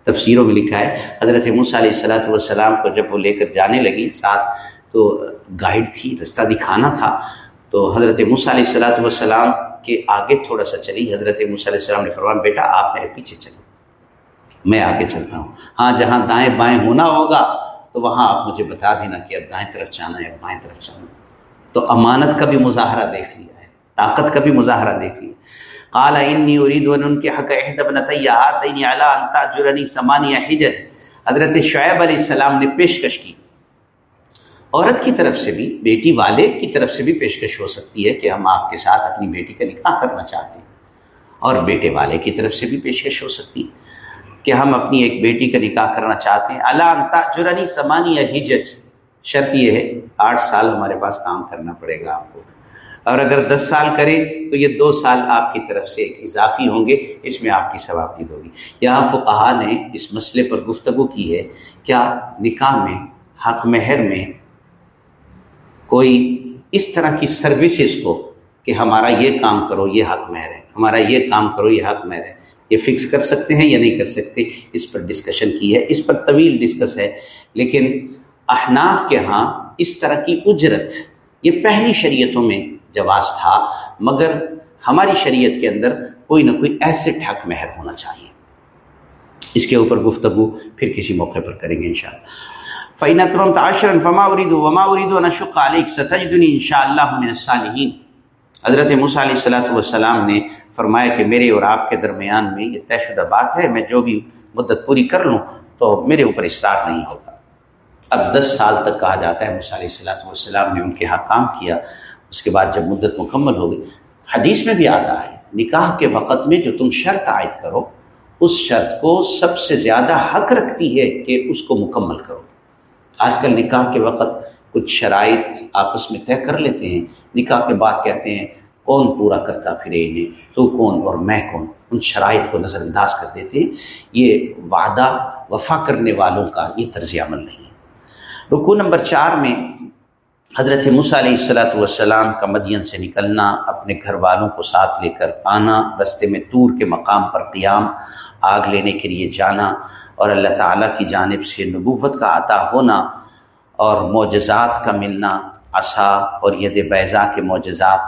تفسیروں میں لکھا ہے، حضرت موسیٰ علیہ السلاۃ والسلام کو جب وہ لے کر جانے لگی، ساتھ تو گائیڈ تھی، رستہ دکھانا تھا، تو حضرت موسیٰ علیہ السلاۃ والسلام کے آگے تھوڑا سا چلی۔ حضرت موسیٰ علیہ السلام نے فرمایا، بیٹا، آپ میرے پیچھے چلیں میں آگے چلتا ہوں۔ ہاں جہاں دائیں بائیں ہونا ہوگا، تو وہاں آپ مجھے بتا دینا کہ اب دائیں طرف جانا ہے، اب بائیں طرف جانا تو امانت کا بھی مظاہرہ دیکھ لیا ہے، طاقت کا بھی مظاہرہ دیکھ لیا قال انی ارید ان کے حق عہد ابنتی آتینی علی انتا جرنی سمانی حجر. حضرت شعیب علیہ السلام نے پیشکش کی۔ عورت کی طرف سے بھی، بیٹی والے کی طرف سے بھی پیشکش ہو سکتی ہے کہ ہم آپ کے ساتھ اپنی بیٹی کا نکاح کرنا چاہتے ہیں۔ اور بیٹے والے کی طرف سے بھی پیشکش ہو سکتی ہے کہ ہم اپنی ایک بیٹی کا نکاح کرنا چاہتے ہیں۔ اللہ جرانی سمانی یا شرط یہ ہے، آٹھ سال ہمارے پاس کام کرنا پڑے گا آپ کو۔ اور اگر دس سال کریں تو یہ دو سال آپ کی طرف سے ایک اضافی ہوں گے، اس میں آپ کی ثوابدید ہوگی۔ یہاں فقہا نے اس مسئلے پر گفتگو کی ہے، کیا نکاح میں، حق مہر میں کوئی اس طرح کی سروسز کو کہ ہمارا یہ کام کرو، یہ حق مہر ہے، ہمارا یہ کام کرو، یہ حق مہر ہے، یہ فکس کر سکتے ہیں یا نہیں کر سکتے، اس پر ڈسکشن کی ہے، اس پر طویل ڈسکس ہے۔ لیکن احناف کے ہاں اس طرح کی اجرت، یہ پہلی شریعتوں میں جواز تھا، مگر ہماری شریعت کے اندر کوئی نہ کوئی ایسے ٹھک مہر ہونا چاہیے۔ اس کے اوپر گفتگو پھر کسی موقع پر کریں گے انشاءاللہ۔ فعین ترم تعشرن فما ارید وما ارید و نشق علیک ستجدنی ان شاء اللہ من الصالحین حضرت موسیٰ علیہ السلاۃ والسلام نے فرمایا کہ میرے اور آپ کے درمیان میں یہ طے شدہ بات ہے، میں جو بھی مدت پوری کر لوں تو میرے اوپر اصرار نہیں ہوگا۔ اب دس سال تک کہا جاتا ہے، موسیٰ علیہ السلاۃ والسلام نے ان کے ہاں کام کیا۔ اس کے بعد جب مدت مکمل ہو گئی، حدیث میں بھی آتا ہے، نکاح کے وقت میں جو تم شرط عائد کرو، اس شرط کو سب سے زیادہ حق رکھتی ہے کہ اس کو مکمل کرو۔ آج کل نکاح کے وقت کچھ شرائط آپس میں طے کر لیتے ہیں۔ نکاح کے بعد کہتے ہیں، کون پورا کرتا پھرے انہیں؟ تو کون اور میں کون؟ ان شرائط کو نظر انداز کر دیتے ہیں۔ یہ وعدہ وفا کرنے والوں کا یہ طرز عمل نہیں ہے۔ رکو نمبر چار میں حضرت مصع علیہ السلاۃ والسلام کا مدین سے نکلنا، اپنے گھر والوں کو ساتھ لے کر آنا، رستے میں طور کے مقام پر قیام، آگ لینے کے لیے جانا اور اللہ تعالیٰ کی جانب سے نبوت کا عطا ہونا اور معجزات کا ملنا، عصا اور ید بیضا کے معجزات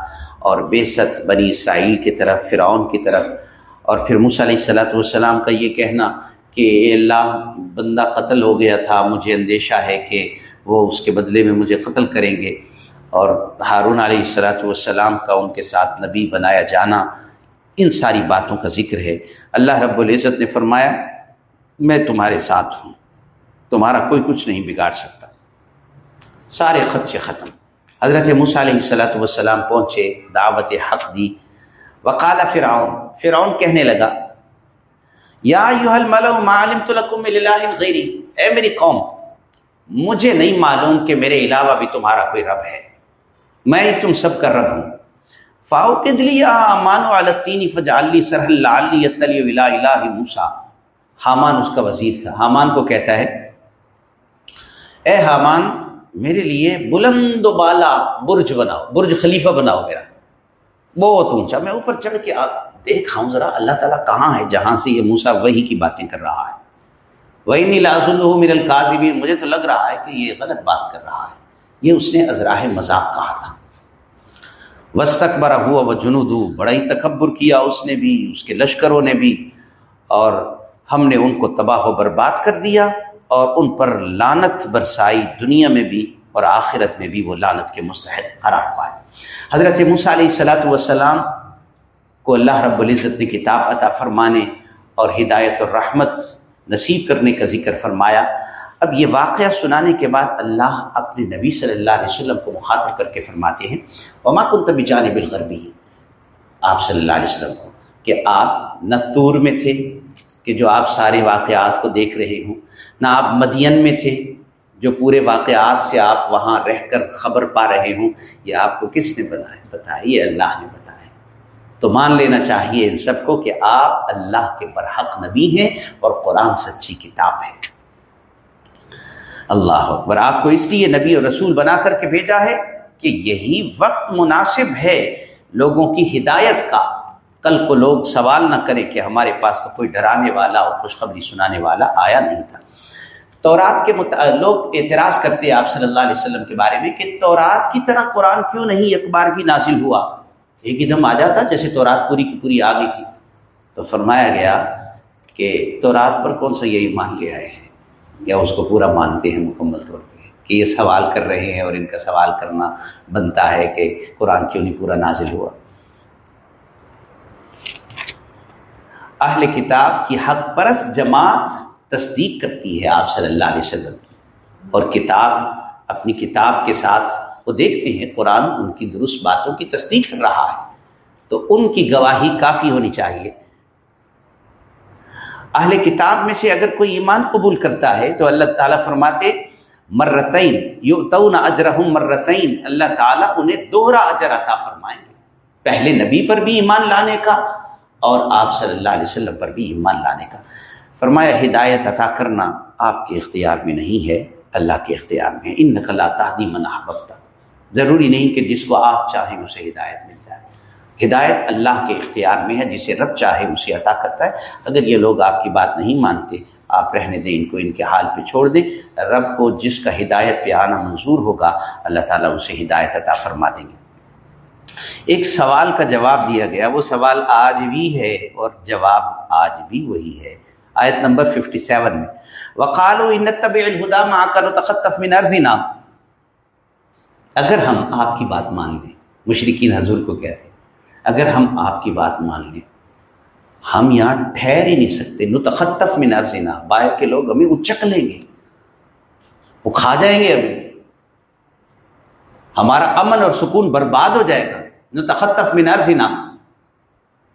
اور بیست بنی اسرائیل کی طرف، فرعون کی طرف اور پھر موسیٰ علیہ السلاۃ والسلام کا یہ کہنا کہ اے اللہ، بندہ قتل ہو گیا تھا، مجھے اندیشہ ہے کہ وہ اس کے بدلے میں مجھے قتل کریں گے۔ اور ہارون علیہ السلاۃ والسلام کا ان کے ساتھ نبی بنایا جانا ان ساری باتوں کا ذکر ہے۔ اللہ رب العزت نے فرمایا، میں تمہارے ساتھ ہوں، تمہارا کوئی کچھ نہیں بگاڑ سکتا۔ سارے خدشے ختم۔ حضرت مصع علیہ السلاۃ والسلام پہنچے، دعوت حق دی۔ وقال فرعون فرعون کہنے لگا یا غیری۔ اے میری قوم، مجھے نہیں معلوم کہ میرے علاوہ بھی تمہارا کوئی رب ہے۔ میں ہی تم سب کا رب ہوں۔ فاؤ کے دلی امان و والتینی فجعلی سرح اللہ موسا حامان اس کا وزیر تھا۔ حامان کو کہتا ہے، اے حامان، میرے لیے بلند و بالا برج بناؤ، برج خلیفہ بناؤ میرا۔ بہت اونچا۔ میں اوپر چڑھ کے دیکھا ہوں ذرا، اللہ تعالیٰ کہاں ہے؟ جہاں سے یہ موسا وہی کی باتیں کر رہا ہے۔ وہی نہیں لاز الح میر القاضی مجھے تو لگ رہا ہے کہ یہ غلط بات کر رہا ہے۔ یہ اس نے ازراہ مذاق کہا تھا۔ وسطبرا ہوا وہ جنود بڑا ہی تکبر کیا اس نے بھی، اس کے لشکروں نے بھی۔ اور ہم نے ان کو تباہ و برباد کر دیا۔ اور ان پر لانت برسائی دنیا میں بھی اور آخرت میں بھی وہ لانت کے مستحق قرار پائے۔ حضرت مصع علیہ السلاۃ والسلام کو اللہ رب العزت نے کتاب عطا فرمانے اور ہدایت الرحمت نصیب کرنے کا ذکر فرمایا۔ اب یہ واقعہ سنانے کے بعد اللہ اپنے نبی صلی اللہ علیہ وسلم کو مخاطب کر کے فرماتے ہیں۔ وما کن تبھی جانب الغربی آپ صلی اللہ علیہ وسلم کو کہ آپ نہ تور میں تھے کہ جو آپ سارے واقعات کو دیکھ رہے ہوں، نہ آپ مدین میں تھے جو پورے واقعات سے آپ وہاں رہ کر خبر پا رہے ہوں۔ یہ آپ کو کس نے بتایا بتایا، یہ اللہ نے بتایا تو مان لینا چاہیے ان سب کو کہ آپ اللہ کے برحق نبی ہیں اور قرآن سچی کتاب ہے۔ اللہ اکبر، آپ کو اس لیے نبی اور رسول بنا کر کے بھیجا ہے کہ یہی وقت مناسب ہے لوگوں کی ہدایت کا۔ کل کو لوگ سوال نہ کریں کہ ہمارے پاس تو کوئی ڈرانے والا اور خوشخبری سنانے والا آیا نہیں تھا۔ تورات کے لوگ اعتراض کرتے آپ صلی اللہ علیہ وسلم کے بارے میں کہ تورات کی طرح قرآن کیوں نہیں اخبار کی نازل ہوا؟ ایک دم آ جاتا، جیسے تورات پوری کی پوری آ گئی تھی۔ تو فرمایا گیا کہ تورات پر کون سا یہی مان لے آئے ہیں؟ یا اس کو پورا مانتے ہیں مکمل طور پہ؟ کہ یہ سوال کر رہے ہیں اور ان کا سوال کرنا بنتا ہے کہ قرآن کیوں نہیں پورا نازل ہوا؟ اہل کتاب کی حق پرس جماعت تصدیق کرتی ہے آپ صلی اللہ علیہ وسلم کی، اور کتاب اپنی کتاب کے ساتھ وہ دیکھتے ہیں، قرآن ان کی درست باتوں کی تصدیق کر رہا ہے۔ تو ان کی گواہی کافی ہونی چاہیے۔ اہل کتاب میں سے اگر کوئی ایمان قبول کرتا ہے، تو اللہ تعالیٰ فرماتے مرتعین یو تو اجرحم مرتعین اللہ تعالیٰ انہیں دوہرا اجر عطا فرمائیں گے۔ پہلے نبی پر بھی ایمان لانے کا اور آپ صلی اللہ علیہ وسلم پر بھی ایمان لانے کا۔ فرمایا، ہدایت عطا کرنا آپ کے اختیار میں نہیں ہے، اللہ کے اختیار میں ان نقل تعدی منحبت ضروری نہیں کہ جس کو آپ چاہیں اسے ہدایت مل جائے۔ ہدایت اللہ کے اختیار میں ہے، جسے رب چاہے اسے عطا کرتا ہے۔ اگر یہ لوگ آپ کی بات نہیں مانتے، آپ رہنے دیں، ان کو ان کے حال پہ چھوڑ دیں، رب کو جس کا ہدایت پہ آنا منظور ہوگا، اللہ تعالیٰ اسے ہدایت عطا فرما دیں گے۔ ایک سوال کا جواب دیا گیا، وہ سوال آج بھی ہے اور جواب آج بھی وہی ہے۔ آیت نمبر 57 میں وقال الہدا ما کر تخطف من ارضنا اگر ہم آپ کی بات مان لیں مشرقین حضور کو کہتے اگر ہم آپ کی بات مان لیں، ہم یہاں ٹھہر ہی نہیں سکتے، نتخطف میں نرزینا باہر کے لوگ ہمیں اچک لیں گے۔ وہ کھا جائیں گے ابھی ہمارا امن اور سکون برباد ہو جائے گا۔ نتخطف میں نرزینا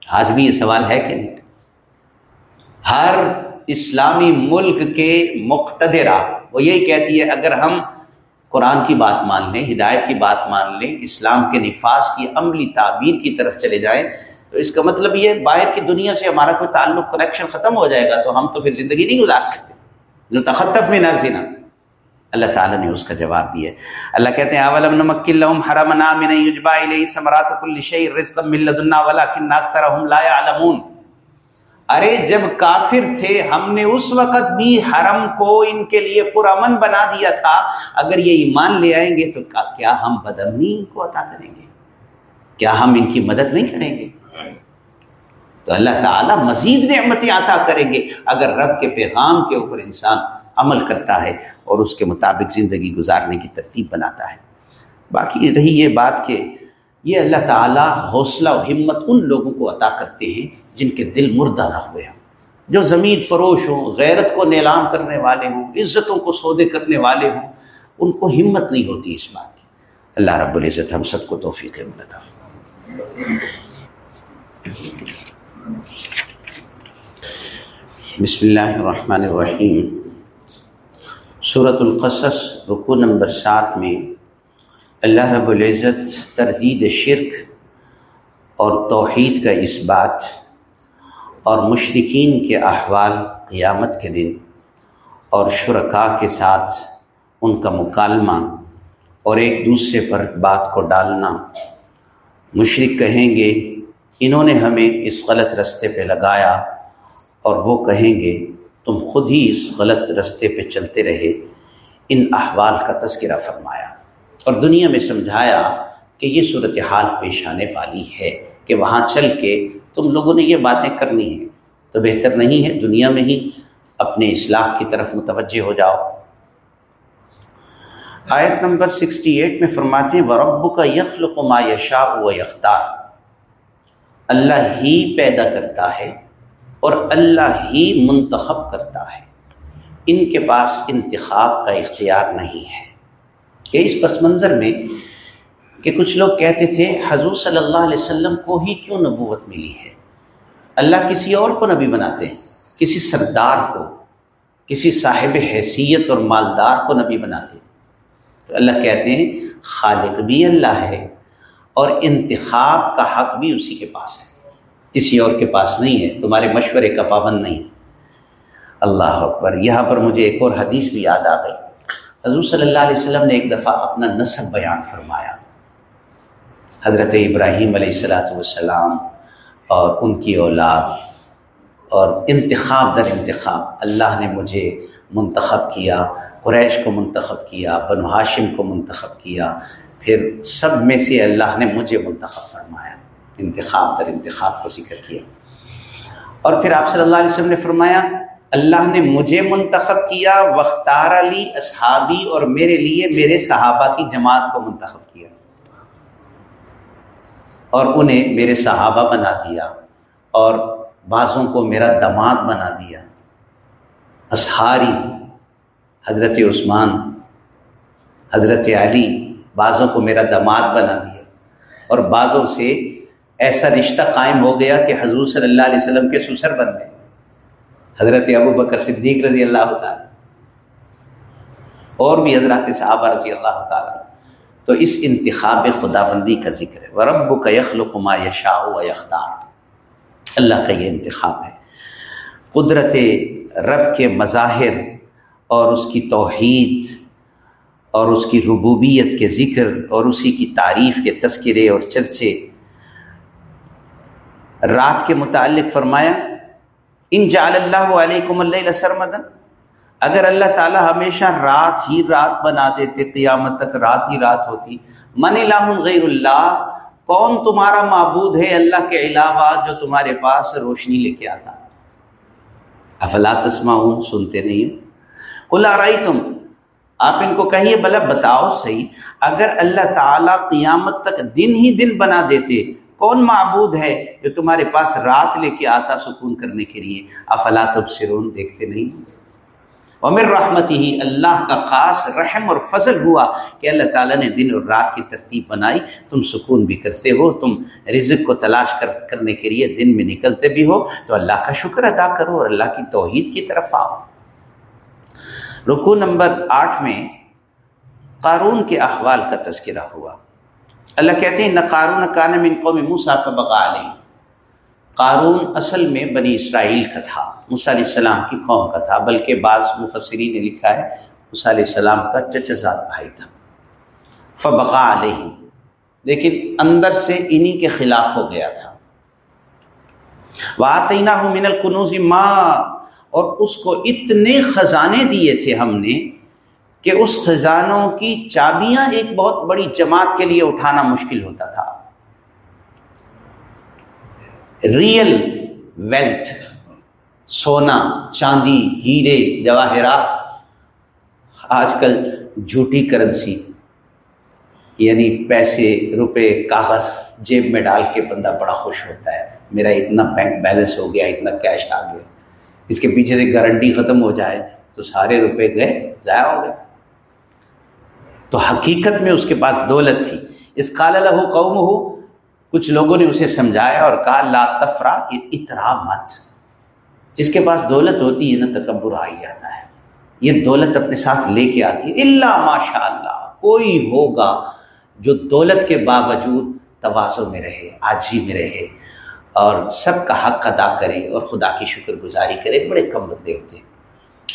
آج بھی یہ سوال ہے کہ نہیں؟ ہر اسلامی ملک کے مقتدرہ، وہ یہی کہتی ہے، اگر ہم قرآن کی بات مان لیں، ہدایت کی بات مان لیں، اسلام کے نفاذ کی، عملی تعبیر کی طرف چلے جائیں، تو اس کا مطلب یہ باہر کی دنیا سے ہمارا کوئی تعلق کنیکشن ختم ہو جائے گا تو ہم تو پھر زندگی نہیں گزار سکتے۔ جو تخطف میں نرسینا اللہ تعالیٰ نے اس کا جواب دیا اللہ کہتے ہیں، اولم نمک لهم حرمنا من يجبا الیہ ثمرات كل شيء رزقا من لدنا ولكن اكثرهم لا يعلمون ارے جب کافر تھے، ہم نے اس وقت بھی حرم کو ان کے لیے پرامن بنا دیا تھا۔ اگر یہ ایمان لے آئیں گے تو کیا ہم بدمنی ان کو عطا کریں گے؟ کیا ہم ان کی مدد نہیں کریں گے؟ تو اللہ تعالیٰ مزید نعمتیں عطا کریں گے۔ اگر رب کے پیغام کے اوپر انسان عمل کرتا ہے اور اس کے مطابق زندگی گزارنے کی ترتیب بناتا ہے۔ باقی رہی یہ بات کہ یہ اللہ تعالیٰ حوصلہ و ہمت ان لوگوں کو عطا کرتے ہیں جن کے دل مردہ نہ ہوئے ہوں۔ جو زمین فروش ہوں، غیرت کو نیلام کرنے والے ہوں، عزتوں کو سودے کرنے والے ہوں، ان کو ہمت نہیں ہوتی اس بات کی۔ اللہ رب العزت ہم سب کو توفیق ملتا بسم اللہ الرحمن الرحیم۔ صورت القصص رکو نمبر سات میں اللہ رب العزت تردید شرک اور توحید کا اس بات اور مشرقین کے احوال قیامت کے دن اور شرکاء کے ساتھ ان کا مکالمہ اور ایک دوسرے پر بات کو ڈالنا۔ مشرق کہیں گے، انہوں نے ہمیں اس غلط رستے پہ لگایا اور وہ کہیں گے، تم خود ہی اس غلط رستے پہ چلتے رہے۔ ان احوال کا تذکرہ فرمایا اور دنیا میں سمجھایا کہ یہ صورت حال پیش آنے والی ہے کہ وہاں چل کے تم لوگوں نے یہ باتیں کرنی ہیں تو بہتر نہیں ہے دنیا میں ہی اپنے اصلاح کی طرف متوجہ ہو جاؤ۔ آیت نمبر سکسٹی ایٹ میں فرماتے ہیں ورب کا یخل ما یشا و یختار اللہ ہی پیدا کرتا ہے اور اللہ ہی منتخب کرتا ہے۔ ان کے پاس انتخاب کا اختیار نہیں ہے۔ کہ اس پس منظر میں کہ کچھ لوگ کہتے تھے، حضور صلی اللہ علیہ وسلم کو ہی کیوں نبوت ملی ہے؟ اللہ کسی اور کو نبی بناتے ہیں، کسی سردار کو، کسی صاحب حیثیت اور مالدار کو نبی بناتے تو اللہ کہتے ہیں، خالق بھی اللہ ہے اور انتخاب کا حق بھی اسی کے پاس ہے۔ کسی اور کے پاس نہیں ہے، تمہارے مشورے کا پابند نہیں۔ اللہ اکبر، یہاں پر مجھے ایک اور حدیث بھی یاد آ گئی۔ حضور صلی اللہ علیہ وسلم نے ایک دفعہ اپنا نصب بیان فرمایا۔ حضرت ابراہیم علیہ السلاۃ والسلام اور ان کی اولاد اور انتخاب در انتخاب، اللہ نے مجھے منتخب کیا، قریش کو منتخب کیا بن ہاشم کو منتخب کیا، پھر سب میں سے اللہ نے مجھے منتخب فرمایا، انتخاب در انتخاب کو ذکر کیا۔ اور پھر آپ صلی اللہ علیہ وسلم نے فرمایا، اللہ نے مجھے منتخب کیا وختار علی اصحابی اور میرے لیے میرے صحابہ کی جماعت کو منتخب اور انہیں میرے صحابہ بنا دیا اور بعضوں کو میرا دماد بنا دیا۔ اسہاری حضرت عثمان، حضرت علی، بعضوں کو میرا دماد بنا دیا۔ اور بعضوں سے ایسا رشتہ قائم ہو گیا کہ حضور صلی اللہ علیہ وسلم کے سسر بن گئے۔ حضرت ابو بکر صدیق رضی اللہ تعالیٰ۔ اور بھی حضرات صحابہ رضی اللہ تعالیٰ۔ تو اس انتخاب خدا بندی کا ذکر ہے۔ ورب کا یخل ما یشا و یختار اللہ کا یہ انتخاب ہے۔ قدرت رب کے مظاہر اور اس کی توحید اور اس کی ربوبیت کے ذکر اور اسی کی تعریف کے تذکرے اور چرچے۔ رات کے متعلق فرمایا، ان جعل اللہ علیکم اللہ سرمدن اگر اللہ تعالیٰ ہمیشہ رات ہی رات بنا دیتے، قیامت تک رات ہی رات ہوتی۔ من اللہ غیر اللہ، کون تمہارا معبود ہے اللہ کے علاوہ جو تمہارے پاس روشنی لے کے آتا؟ افلا تسما ہوں سنتے نہیں کلا رائی تم آپ ان کو کہیے، بلا بتاؤ صحیح، اگر اللہ تعالیٰ قیامت تک دن ہی دن بنا دیتے، کون معبود ہے جو تمہارے پاس رات لے کے آتا سکون کرنے کے لیے؟ افلا تب سرون دیکھتے نہیں؟ عمر رحمت ہی اللہ کا خاص رحم اور فضل ہوا کہ اللہ تعالیٰ نے دن اور رات کی ترتیب بنائی۔ تم سکون بھی کرتے ہو، تم رزق کو تلاش کر کرنے کے لیے دن میں نکلتے بھی ہو۔ تو اللہ کا شکر ادا کرو اور اللہ کی توحید کی طرف آؤ۔ رکو نمبر آٹھ میں قارون کے احوال کا تذکرہ ہوا۔ اللہ کہتے ہیں نہ قارون کان من قوم موسا فبقا علیہ قارون اصل میں بنی اسرائیل کا تھا علیہ السلام کی قوم کا تھا، بلکہ بعض مفسری نے لکھا ہے علیہ السلام کا چچزاد بھائی تھا۔ فبقا علیہ لیکن اندر سے انہی کے خلاف ہو گیا تھا۔ واطینہ من القنوز ماں اور اس کو اتنے خزانے دیے تھے ہم نے کہ اس خزانوں کی چابیاں ایک بہت بڑی جماعت کے لیے اٹھانا مشکل ہوتا تھا۔ ریئل ویلتھ سونا، چاندی، ہیرے، جواہرات آج کل جھوٹی کرنسی یعنی پیسے، روپے، کاغذ جیب میں ڈال کے بندہ بڑا خوش ہوتا ہے۔ میرا اتنا بینک بیلنس ہو گیا، اتنا کیش آ گیا۔ اس کے پیچھے سے گارنٹی ختم ہو جائے تو سارے روپے گئے، ضائع ہو گئے۔ تو حقیقت میں اس کے پاس دولت تھی۔ اس قال الح قوم ہو کچھ لوگوں نے اسے سمجھایا اور کہا، لا تفرا اترا مت۔ جس کے پاس دولت ہوتی ہے نا تکبر آ ہی جاتا ہے۔ یہ دولت اپنے ساتھ لے کے آتی ہے۔ اللہ ماشاء اللہ کوئی ہوگا جو دولت کے باوجود توازوں میں رہے آجی میں رہے اور سب کا حق ادا کرے اور خدا کی شکر گزاری کرے۔ بڑے کم بندے ہوتے ہیں۔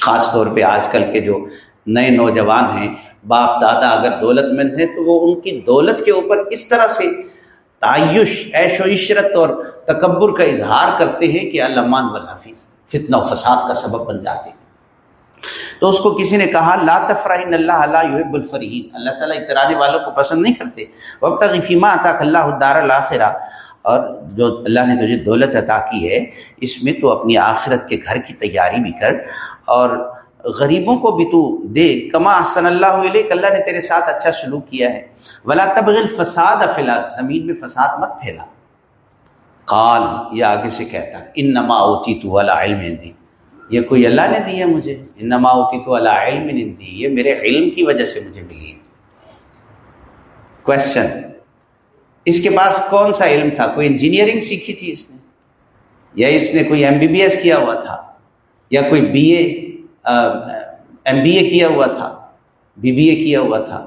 خاص طور پہ آج کل کے جو نئے نوجوان ہیں، باپ دادا اگر دولت مند ہیں، تو وہ ان کی دولت کے اوپر اس طرح سے تعیش، عیش و عشرت اور تکبر کا اظہار کرتے ہیں کہ علمان والحفیظ فتنہ و فساد کا سبب بن جاتے ہیں۔ تو اس کو کسی نے کہا، لا تفرحین اللہ اللہ یحب الفرحین۔ اللہ تعالیٰ اترانے والوں کو پسند نہیں کرتے۔ وقت غفیمہ عطا اللہ الدار الآخرہ اور جو اللہ نے تجھے دولت عطا کی ہے، اس میں تو اپنی آخرت کے گھر کی تیاری بھی کر۔ اور غریبوں کو بھی تو دے۔ کما حسن اللہ علیہ اللہ نے تیرے ساتھ اچھا سلوک کیا ہے۔ ولا تبغل فساد فلا زمین میں فساد مت پھیلا۔ قال، یہ آگے سے کہتا ان نما اوتی تو والا علم دی یہ کوئی اللہ نے دی ہے مجھے؟ ان نما اوتی تو والا علم دی یہ میرے علم کی وجہ سے مجھے ملی ہے۔ کوشچن اس کے پاس کون سا علم تھا؟ کوئی انجینئرنگ سیکھی تھی اس نے؟ یا اس نے کوئی ایم بی بی ایس کیا ہوا تھا؟ یا کوئی B A M B A کیا ہوا تھا، بی بی اے کیا ہوا تھا۔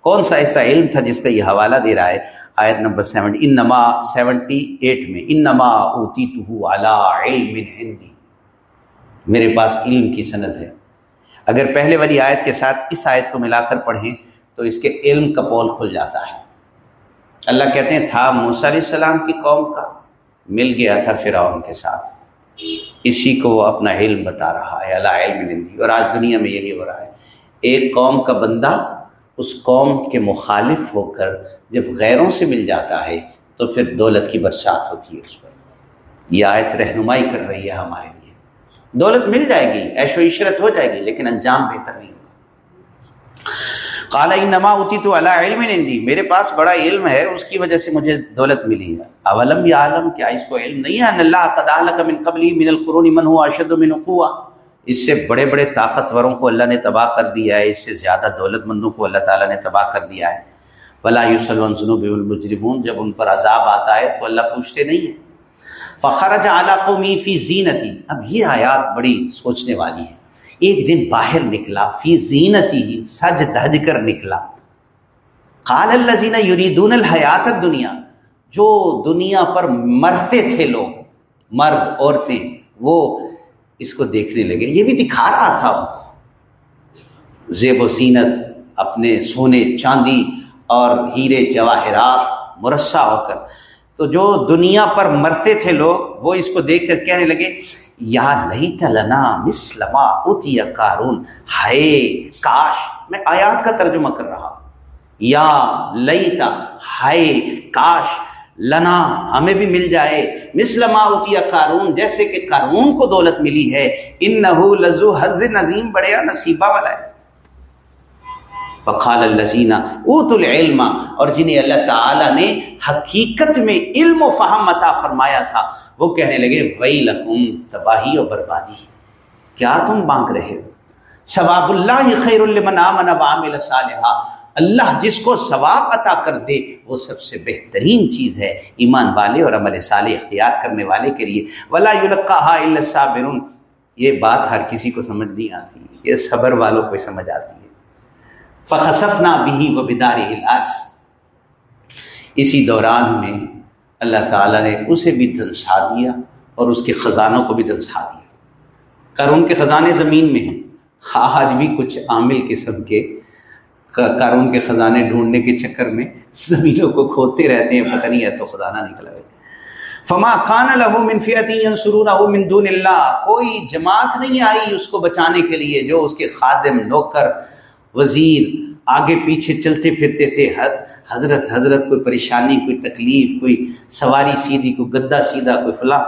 کون سا ایسا علم تھا جس کا یہ حوالہ دے رہا ہے؟ آیت نمبر سیونٹی ان نما سیونٹی ایٹ میں ان نما اوتی علم ہندی میرے پاس علم کی صنعت ہے۔ اگر پہلے والی آیت کے ساتھ اس آیت کو ملا کر پڑھیں تو اس کے علم کا پول کھل جاتا ہے۔ اللہ کہتے ہیں، تھا موسیٰ علیہ السلام کی قوم کا، مل گیا تھا فرعون کے ساتھ۔ اسی کو وہ اپنا علم بتا رہا ہے اللہ علم نندی اور آج دنیا میں یہی ہو رہا ہے۔ ایک قوم کا بندہ اس قوم کے مخالف ہو کر جب غیروں سے مل جاتا ہے تو پھر دولت کی برسات ہوتی ہے اس پر۔ یہ آیت رہنمائی کر رہی ہے ہمارے لیے۔ دولت مل جائے گی، ایش و عشرت ہو جائے گی، لیکن انجام بہتر نہیں ہوگا۔ کالا نما ہوتی تو اللہ علم نندی میرے پاس بڑا علم ہے، اس کی وجہ سے مجھے دولت ملی ہے. اولم یا عالم کیا اس کو علم نہیں ہے اللہ قدال کا من قبلی من القرون من ہوا اشد من قوا اس سے بڑے بڑے طاقتوروں کو اللہ نے تباہ کر دیا ہے، اس سے زیادہ دولت مندوں کو اللہ تعالیٰ نے تباہ کر دیا ہے۔ بلا یوسلم المجرمون جب ان پر عذاب آتا ہے تو اللہ پوچھتے نہیں ہیں۔ فخرج اعلیٰ قومی فی زینتی اب یہ آیات بڑی سوچنے والی ہے ایک دن باہر نکلا، فی زینتی، سج دھج کر نکلا۔ قال الزین یریدون الحیات دنیا جو دنیا پر مرتے تھے لوگ، مرد، عورتیں، وہ اس کو دیکھنے لگے۔ یہ بھی دکھا رہا تھا۔ وہ زیب و زینت، اپنے سونے چاندی اور ہیرے جواہرات مرصع ہو کر۔ تو جو دنیا پر مرتے تھے لوگ، وہ اس کو دیکھ کر کہنے لگے یا نہیں تلنا مسلما اتی کارون ہائے، کاش میں آیات کا ترجمہ کر رہا۔ یا لئی ہائے، کاش لنا ہمیں بھی مل جائے۔ مسلما اتی کارون جیسے کہ کارون کو دولت ملی ہے۔ ان نحو لزو حز نظیم، بڑے نصیبہ والا ہے۔ فقال الزینہ اوت العلم، اور جنہیں اللہ تعالیٰ نے حقیقت میں علم و فہم عطا فرمایا تھا۔ وہ کہنے لگے وئی لکم تباہی اور بربادی۔ کیا تم مانگ رہے ہو؟ ثواب اللہ خیر المن آمن صالحہ اللہ جس کو ثواب عطا کر دے، وہ سب سے بہترین چیز ہے ایمان والے اور عمل صالح اختیار کرنے والے کے لیے۔ ولا یلقاها الا الصابرون۔ یہ بات ہر کسی کو سمجھ نہیں آتی، یہ صبر والوں کو سمجھ آتی ہے۔ فخصفنا بھی و بدار علاج اسی دوران میں اللہ تعالیٰ نے اسے بھی دھنسا دیا اور اس کے خزانوں کو بھی دھنسا دیا۔ کارون کے خزانے زمین میں ہیں۔ آج بھی کچھ عامل قسم کے کارون کے خزانے ڈھونڈنے کے چکر میں زمینوں کو کھودتے رہتے ہیں، پتہ نہیں ہے تو خزانہ نکلا ہے۔ فما خان لہو منفیتی من دون اللہ۔ کوئی جماعت نہیں آئی اس کو بچانے کے لیے جو اس کے خادم، نوکر، وزیر آگے پیچھے چلتے پھرتے تھے حضرت حضرت کوئی پریشانی، کوئی تکلیف، کوئی سواری سیدھی، کوئی گدا سیدھا، کوئی فلاں۔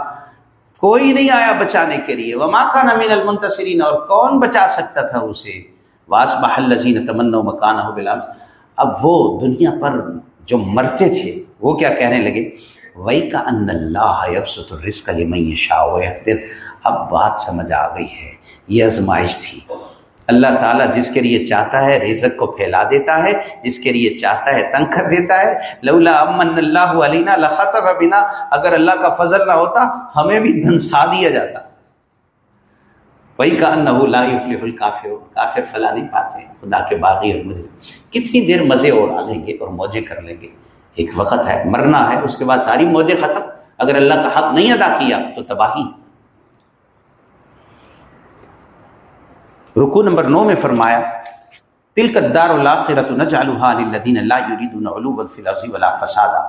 کوئی نہیں آیا بچانے کے لیے۔ وما کا نمین المنتصرین اور کون بچا سکتا تھا اسے؟ واس بحل لذین تمنا مکان ہو بلام اب وہ دنیا پر جو مرتے تھے، وہ کیا کہنے لگے؟ وہی کا ان اللہ یبسط الرزق لمن شاء ویقدر اب بات سمجھ آ گئی ہے، یہ آزمائش تھی۔ اللہ تعالیٰ جس کے لیے چاہتا ہے رزق کو پھیلا دیتا ہے، جس کے لیے چاہتا ہے تنگ کر دیتا ہے۔ لولا امن اللہ علینا لخصف بنا۔ اگر اللہ کا فضل نہ ہوتا، ہمیں بھی دھنسا دیا جاتا۔ وہی کا لا یفلح الکافر کافر فلا نہیں پاتے۔ خدا کے باغی اور مجھے۔ کتنی دیر مزے اور آ لیں گے اور موجیں کر لیں گے۔ ایک وقت ہے، مرنا ہے، اس کے بعد ساری موجیں ختم۔ اگر اللہ کا حق نہیں ادا کیا تو تباہی رکو نمبر نو میں فرمایا تل قدار الآخرت للذین لا یریدون علوا فی الارض ولا فسادا۔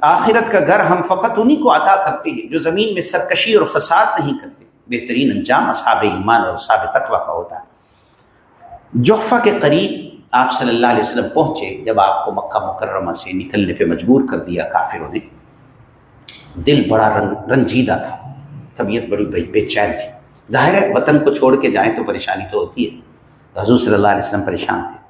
آخرت کا گھر ہم فقط انہی کو عطا کرتے ہیں جو زمین میں سرکشی اور فساد نہیں کرتے۔ بہترین انجام اصحاب ایمان اور اصحاب تقوی کا ہوتا ہے۔ جوفہ کے قریب آپ صلی اللہ علیہ وسلم پہنچے، جب آپ کو مکہ مکرمہ سے نکلنے پہ مجبور کر دیا کافروں نے۔ دل بڑا رنجیدہ تھا، طبیعت بڑی بے چین تھی۔ ظاہر ہے، وطن کو چھوڑ کے جائیں تو پریشانی تو ہوتی ہے۔ حضور صلی اللہ علیہ وسلم پریشان تھے۔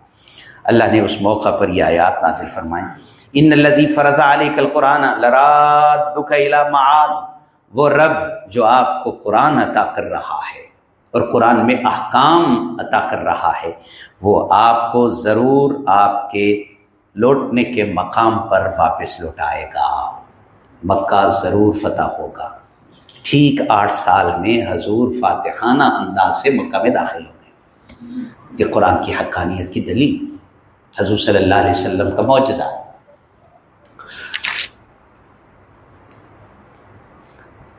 اللہ نے اس موقع پر یہ آیات نازل فرمائیں۔ ان الزی فرضا علیہ کل قرآن معاد وہ رب جو آپ کو قرآن عطا کر رہا ہے اور قرآن میں احکام عطا کر رہا ہے، وہ آپ کو ضرور آپ کے لوٹنے کے مقام پر واپس لوٹائے گا۔ مکہ ضرور فتح ہوگا۔ ٹھیک آٹھ سال میں حضور فاتحانہ انداز سے مکہ میں داخل ہو گئے یہ قرآن کی حقانیت کی دلیل حضور صلی اللہ علیہ وسلم کا معجزہ۔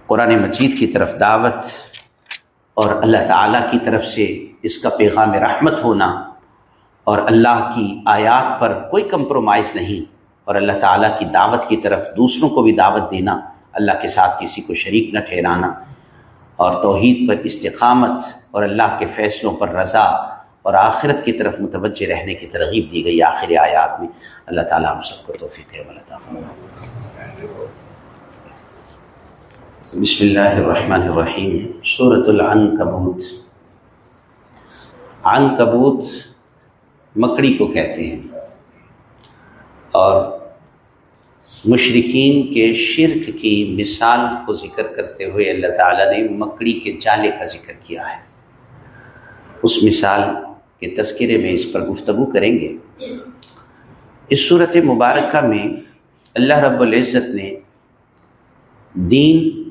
قرآن مجید کی طرف دعوت اور اللہ تعالیٰ کی طرف سے اس کا پیغام رحمت ہونا اور اللہ کی آیات پر کوئی کمپرومائز نہیں اور اللہ تعالیٰ کی دعوت کی طرف دوسروں کو بھی دعوت دینا اللہ کے ساتھ کسی کو شریک نہ ٹھہرانا اور توحید پر استقامت اور اللہ کے فیصلوں پر رضا اور آخرت کی طرف متوجہ رہنے کی ترغیب دی گئی آخر آیات میں۔ اللہ تعالیٰ ہم سب کو توفیق ہے بسم اللہ الرحمن الرحیم۔ صورت العنکبوت۔ عنکبوت مکڑی کو کہتے ہیں اور مشرقین کے شرک کی مثال کو ذکر کرتے ہوئے اللہ تعالیٰ نے مکڑی کے جالے کا ذکر کیا ہے۔ اس مثال کے تذکرے میں اس پر گفتگو کریں گے۔ اس صورت مبارکہ میں اللہ رب العزت نے دین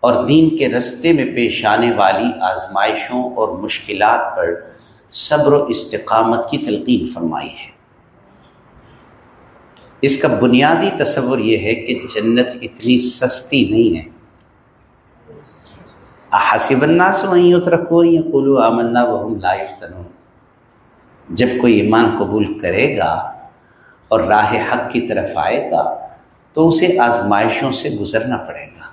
اور دین کے رستے میں پیش آنے والی آزمائشوں اور مشکلات پر صبر و استقامت کی تلقین فرمائی ہے۔ اس کا بنیادی تصور یہ ہے کہ جنت اتنی سستی نہیں ہے۔ حسب الناس وہیں اترکو یا قلو آمنا وہ لائف تنو جب کوئی ایمان قبول کرے گا اور راہ حق کی طرف آئے گا تو اسے آزمائشوں سے گزرنا پڑے گا۔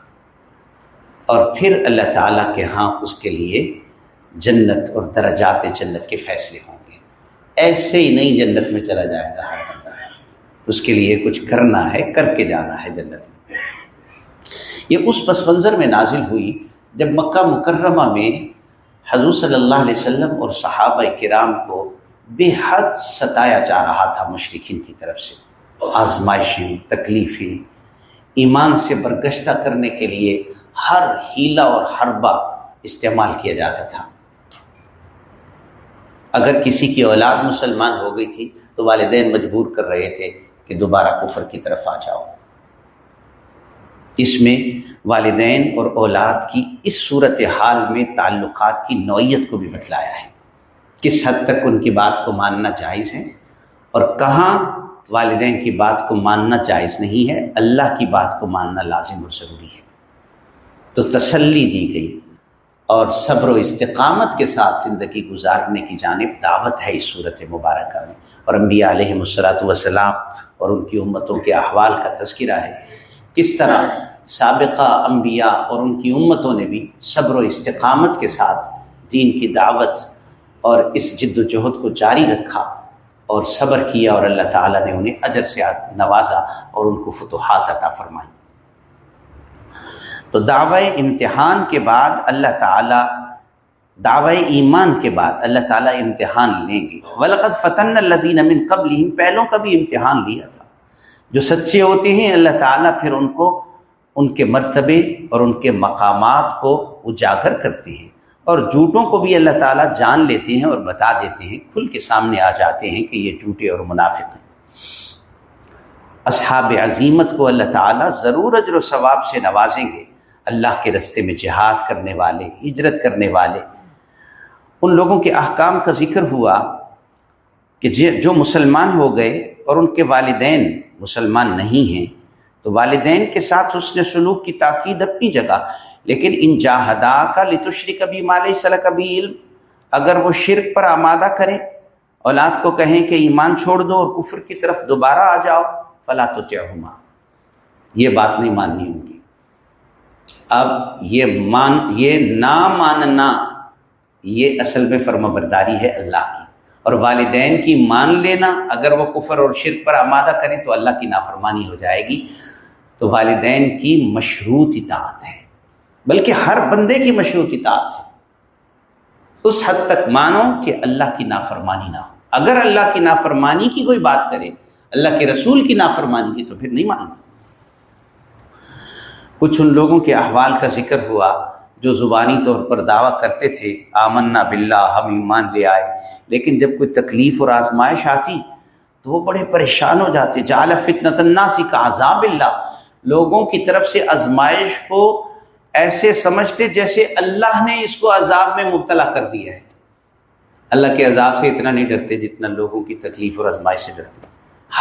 اور پھر اللہ تعالیٰ کے ہاں اس کے لیے جنت اور درجات جنت کے فیصلے ہوں گے۔ ایسے ہی نہیں جنت میں چلا جائے گا ہر اس کے لیے کچھ کرنا ہے، کر کے جانا ہے جنت میں۔ یہ اس پس منظر میں نازل ہوئی جب مکہ مکرمہ میں حضور صلی اللہ علیہ وسلم اور صحابہ کرام کو بے حد ستایا جا رہا تھا مشرقین کی طرف سے۔ آزمائشیں، تکلیفیں، ایمان سے برگشتہ کرنے کے لیے ہر ہیلا اور حربہ استعمال کیا جاتا تھا۔ اگر کسی کی اولاد مسلمان ہو گئی تھی تو والدین مجبور کر رہے تھے کہ دوبارہ کفر کی طرف آ جاؤ۔ اس میں والدین اور اولاد کی اس صورت حال میں تعلقات کی نوعیت کو بھی بتلایا ہے۔ کس حد تک ان کی بات کو ماننا جائز ہے اور کہاں والدین کی بات کو ماننا جائز نہیں ہے، اللہ کی بات کو ماننا لازم اور ضروری ہے۔ تو تسلی دی گئی اور صبر و استقامت کے ساتھ زندگی گزارنے کی جانب دعوت ہے اس صورت مبارکہ میں۔ اور انبیاء علیہ السلاۃ والسلام اور ان کی امتوں کے احوال کا تذکرہ ہے۔ کس طرح سابقہ انبیاء اور ان کی امتوں نے بھی صبر و استقامت کے ساتھ دین کی دعوت اور اس جد و جہد کو جاری رکھا اور صبر کیا اور اللہ تعالیٰ نے انہیں اجر سے نوازا اور ان کو فتوحات عطا فرمائی۔ تو دعوی امتحان کے بعد اللہ تعالیٰ دعوی ایمان کے بعد اللہ تعالیٰ امتحان لیں گے. ولقت فتن الزین امن قبل پہلوں کا بھی امتحان لیا تھا. جو سچے ہوتے ہیں، اللہ تعالیٰ پھر ان کو، ان کے مرتبے اور ان کے مقامات کو اجاگر کرتے ہیں. اور جھوٹوں کو بھی اللہ تعالیٰ جان لیتے ہیں اور بتا دیتے ہیں. کھل کے سامنے آ جاتے ہیں کہ یہ جھوٹے اور منافق ہیں. اصحاب عظیمت کو اللہ تعالیٰ ضرور اجر و ثواب سے نوازیں گے. اللہ کے رستے میں جہاد کرنے والے، ہجرت کرنے والے ان لوگوں کے احکام کا ذکر ہوا کہ جو مسلمان ہو گئے اور ان کے والدین مسلمان نہیں ہیں، تو والدین کے ساتھ اس نے سلوک کی تاکید اپنی جگہ، لیکن ان جاہدا کا لتشری کبھی مال صلاح کبھی علم، اگر وہ شرک پر آمادہ کریں، اولاد کو کہیں کہ ایمان چھوڑ دو اور کفر کی طرف دوبارہ آ جاؤ، فلا تو چہما یہ بات نہیں ماننی ہوگی۔ اب یہ مان یہ نہ ماننا یہ اصل میں فرما برداری ہے اللہ کی۔ اور والدین کی مان لینا، اگر وہ کفر اور شرک پر آمادہ کریں تو اللہ کی نافرمانی ہو جائے گی۔ تو والدین کی مشروط اطاعت ہے۔ بلکہ ہر بندے کی مشروط اطاعت ہے۔ اس حد تک مانو کہ اللہ کی نافرمانی نہ ہو۔ اگر اللہ کی نافرمانی کی کوئی بات کرے، اللہ کے رسول کی نافرمانی کی تو پھر نہیں ماننا کچھ ان لوگوں کے احوال کا ذکر ہوا۔ جو زبانی طور پر دعویٰ کرتے تھے، آمنا باللہ، ہم ایمان لے آئے۔ لیکن جب کوئی تکلیف اور آزمائش آتی، تو وہ بڑے پریشان ہو جاتے۔ جال فتنت الناسی کا عذاب اللہ۔ لوگوں کی طرف سے آزمائش کو ایسے سمجھتے جیسے اللہ نے اس کو عذاب میں مبتلا کر دیا ہے۔ اللہ کے عذاب سے اتنا نہیں ڈرتے جتنا لوگوں کی تکلیف اور آزمائش سے ڈرتے۔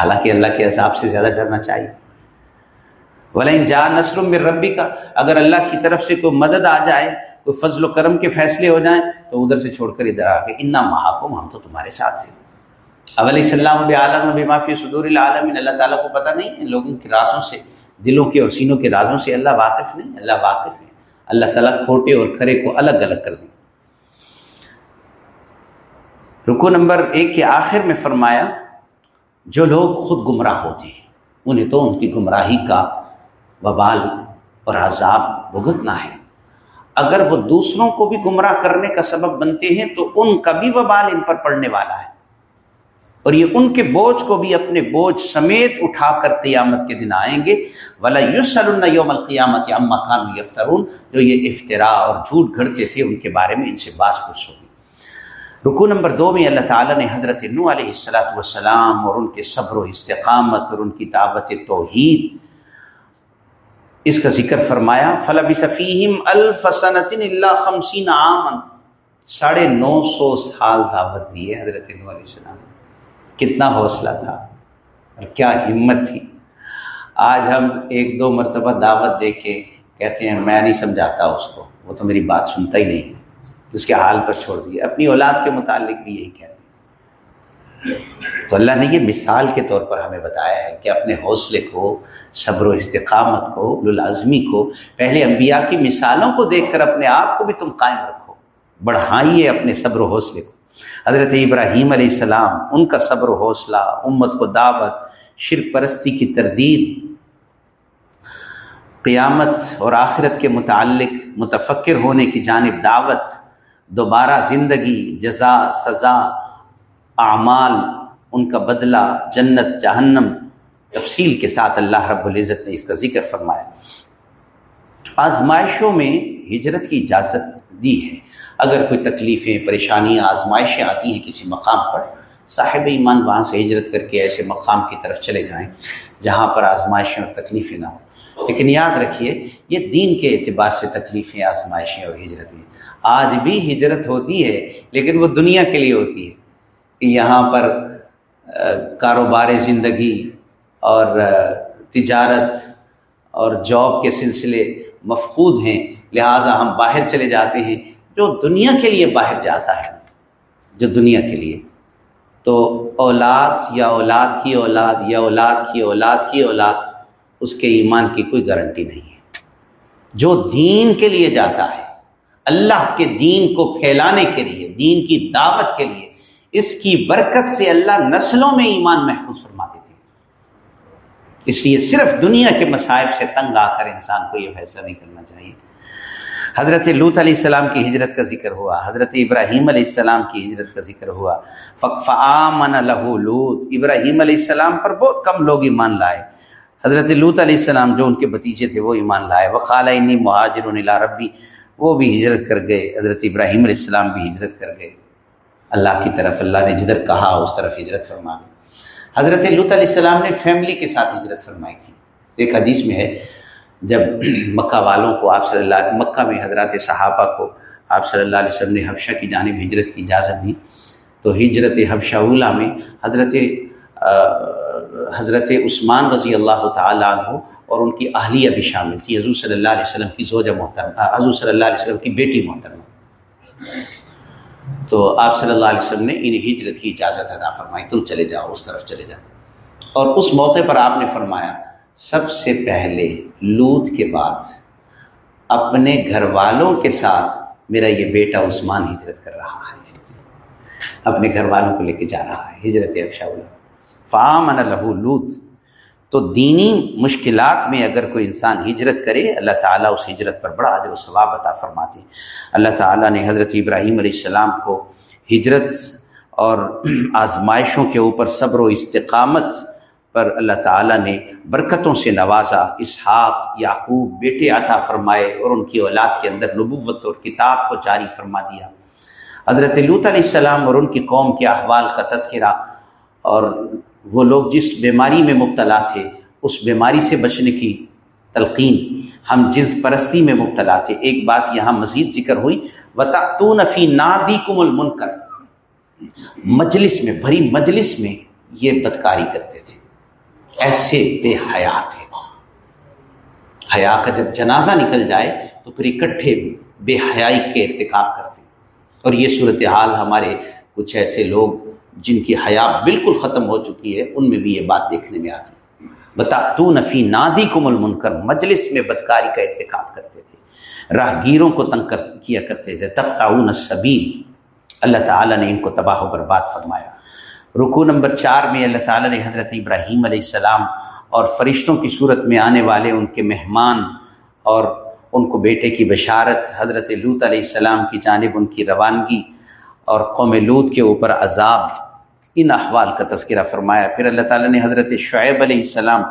حالانکہ اللہ کے عذاب سے زیادہ ڈرنا چاہیے۔ ولین جا نسر میں ربی کا اگر اللہ کی طرف سے کوئی مدد آ جائے، کوئی فضل و کرم کے فیصلے ہو جائیں، تو ادھر سے چھوڑ کر ادھر آ کے انا محاکم ہم تو تمہارے ساتھ تھے اب علیہ السلام عالم معافی صدور العالم اللہ تعالیٰ کو پتہ نہیں ہے لوگوں کے رازوں سے، دلوں کے اور سینوں کے رازوں سے اللہ واقف نہیں، اللہ واقف ہے۔ اللہ تعالیٰ کھوٹے اور کھرے کو الگ الگ کر دیں رکو نمبر ایک کے آخر میں فرمایا، جو لوگ خود گمراہ ہوتے ہیں، انہیں تو ان کی گمراہی کا وبال اور عذاب بھگتنا ہے۔ اگر وہ دوسروں کو بھی گمراہ کرنے کا سبب بنتے ہیں تو ان کا بھی وبال ان پر پڑنے والا ہے۔ اور یہ ان کے بوجھ کو بھی اپنے بوجھ سمیت اٹھا کر قیامت کے دن آئیں گے۔ ولا یوس یوم القیامت اما خان یفترون جو یہ افطرا اور جھوٹ گھڑتے تھے ان کے بارے میں ان سے باس پرس ہوگی رکو نمبر دو میں اللہ تعالیٰ نے حضرت نو علیہ السلاۃ والسلام اور ان کے صبر و استقامت اور ان کی دعوت توحید اس کا ذکر فرمایا فلب صفیم الفسنت اللہ خمسین عامن ساڑھے نو سو سال دعوت دی ہے حضرت علیہ السلام۔ کتنا حوصلہ تھا اور کیا ہمت تھی۔ آج ہم ایک دو مرتبہ دعوت دے کے کہتے ہیں، میں نہیں سمجھاتا اس کو، وہ تو میری بات سنتا ہی نہیں اس کے حال پر چھوڑ دیا اپنی اولاد کے متعلق بھی یہی کہتے تو اللہ نے یہ مثال کے طور پر ہمیں بتایا ہے کہ اپنے حوصلے کو، صبر و استقامت کو لازمی کو، پہلے انبیاء کی مثالوں کو دیکھ کر اپنے آپ کو بھی تم قائم رکھو۔ بڑھائیے اپنے صبر و حوصلے کو۔ حضرت ابراہیم علیہ السلام، ان کا صبر و حوصلہ، امت کو دعوت، شرک پرستی کی تردید، قیامت اور آخرت کے متعلق متفکر ہونے کی جانب دعوت، دوبارہ زندگی، جزا، سزا اعمال، ان کا بدلہ، جنت، جہنم، تفصیل کے ساتھ اللہ رب العزت نے اس کا ذکر فرمایا۔ آزمائشوں میں ہجرت کی اجازت دی ہے۔ اگر کوئی تکلیفیں، پریشانیاں، آزمائشیں آتی ہیں کسی مقام پر، صاحب ایمان وہاں سے ہجرت کر کے ایسے مقام کی طرف چلے جائیں جہاں پر آزمائشیں اور تکلیفیں نہ ہوں۔ لیکن یاد رکھیے، یہ دین کے اعتبار سے تکلیفیں، آزمائشیں اور ہجرتیں۔ آج بھی ہجرت ہوتی ہے، لیکن وہ دنیا کے لیے ہوتی ہے۔ کہ یہاں پر کاروبار زندگی اور تجارت اور جاب کے سلسلے مفقود ہیں، لہٰذا ہم باہر چلے جاتے ہیں، جو دنیا کے لیے باہر جاتا ہے، جو دنیا کے لیے۔ تو اولاد یا اولاد کی اولاد یا اولاد کی اولاد کی اولاد، اس کے ایمان کی کوئی گارنٹی نہیں ہے۔ جو دین کے لیے جاتا ہے، اللہ کے دین کو پھیلانے کے لیے، دین کی دعوت کے لیے اس کی برکت سے اللہ نسلوں میں ایمان محفوظ فرما دیتے اس لیے صرف دنیا کے مصائب سے تنگ آ کر انسان کو یہ فیصلہ نہیں کرنا چاہیے۔ حضرت لوت علیہ السلام کی ہجرت کا ذکر ہوا، حضرت ابراہیم علیہ السلام کی ہجرت کا ذکر ہوا۔ فقفآمن لہو لوت ابراہیم علیہ السلام پر بہت کم لوگ ایمان لائے۔ حضرت لوت علیہ السلام جو ان کے بتیجے تھے وہ ایمان لائے۔ وقال انی مہاجر ربی۔ وہ بھی ہجرت کر گئے، حضرت ابراہیم علیہ السلام بھی ہجرت کر گئے۔ اللہ کی طرف اللہ نے جدھر کہا، اس طرف ہجرت فرما حضرت لط علیہ السلام نے فیملی کے ساتھ ہجرت فرمائی تھی۔ ایک حدیث میں ہے، جب مکہ والوں کو آپ صلی اللہ مکہ میں حضرات صحابہ کو آپ صلی اللہ علیہ وسلم نے حبشہ کی جانب ہجرت کی اجازت دی۔ تو ہجرت حبشہ اولا میں حضرت حضرت عثمان رضی اللہ تعالیٰ عنہ اور ان کی اہلیہ بھی شامل تھی۔ حضور صلی اللہ علیہ وسلم کی زوجہ محترمہ حضور صلی اللہ علیہ وسلم کی بیٹی محترمہ تو آپ صلی اللہ علیہ وسلم نے انہیں ہجرت کی اجازت ادا فرمائی، تم چلے جاؤ، اس طرف چلے جاؤ۔ اور اس موقع پر آپ نے فرمایا، سب سے پہلے لوت کے بعد اپنے گھر والوں کے ساتھ میرا یہ بیٹا عثمان ہجرت کر رہا ہے۔ اپنے گھر والوں کو لے کے جا رہا ہے، ہجرت ابشا فام لہو لوت۔ تو دینی مشکلات میں اگر کوئی انسان ہجرت کرے، اللہ تعالیٰ اس ہجرت پر بڑا عجر و ثواب عطا فرماتے ہیں۔ اللہ تعالیٰ نے حضرت ابراہیم علیہ السلام کو ہجرت اور آزمائشوں کے اوپر صبر و استقامت پر اللہ تعالیٰ نے برکتوں سے نوازا۔ اسحاق، یعقوب بیٹے عطا فرمائے اور ان کی اولاد کے اندر نبوت اور کتاب کو جاری فرما دیا۔ حضرت لوت علیہ السلام اور ان کی قوم کے احوال کا تذکرہ اور وہ لوگ جس بیماری میں مبتلا تھے، اس بیماری سے بچنے کی تلقین ہم جنس پرستی میں مبتلا تھے۔ ایک بات یہاں مزید ذکر ہوئی بتا تو نفی نادی کم المن کر مجلس میں، بھری مجلس میں یہ بدکاری کرتے تھے۔ ایسے بے حیا تھے۔ حیا کا جب جنازہ نکل جائے تو پھر اکٹھے بے حیائی کے ارتکاب کرتے۔ اور یہ صورتحال ہمارے کچھ ایسے لوگ جن کی حیا بالکل ختم ہو چکی ہے، ان میں بھی یہ بات دیکھنے میں آتی۔ بتا تو نفی نادی کو مل کر مجلس میں بدکاری کا ارتکاب کرتے تھے۔ راہگیروں کو تنگ کر، کیا کرتے تھے۔ تختاؤن صبیر اللہ تعالیٰ نے ان کو تباہ و برباد فرمایا۔ رکو نمبر چار میں اللہ تعالیٰ نے حضرت ابراہیم علیہ السلام اور فرشتوں کی صورت میں آنے والے ان کے مہمان اور ان کو بیٹے کی بشارت، حضرت لوت علیہ السلام کی جانب ان کی روانگی اور قوم لوت کے اوپر عذاب ان احوال کا تذکرہ فرمایا۔ پھر اللہ تعالیٰ نے حضرت شعیب علیہ السلام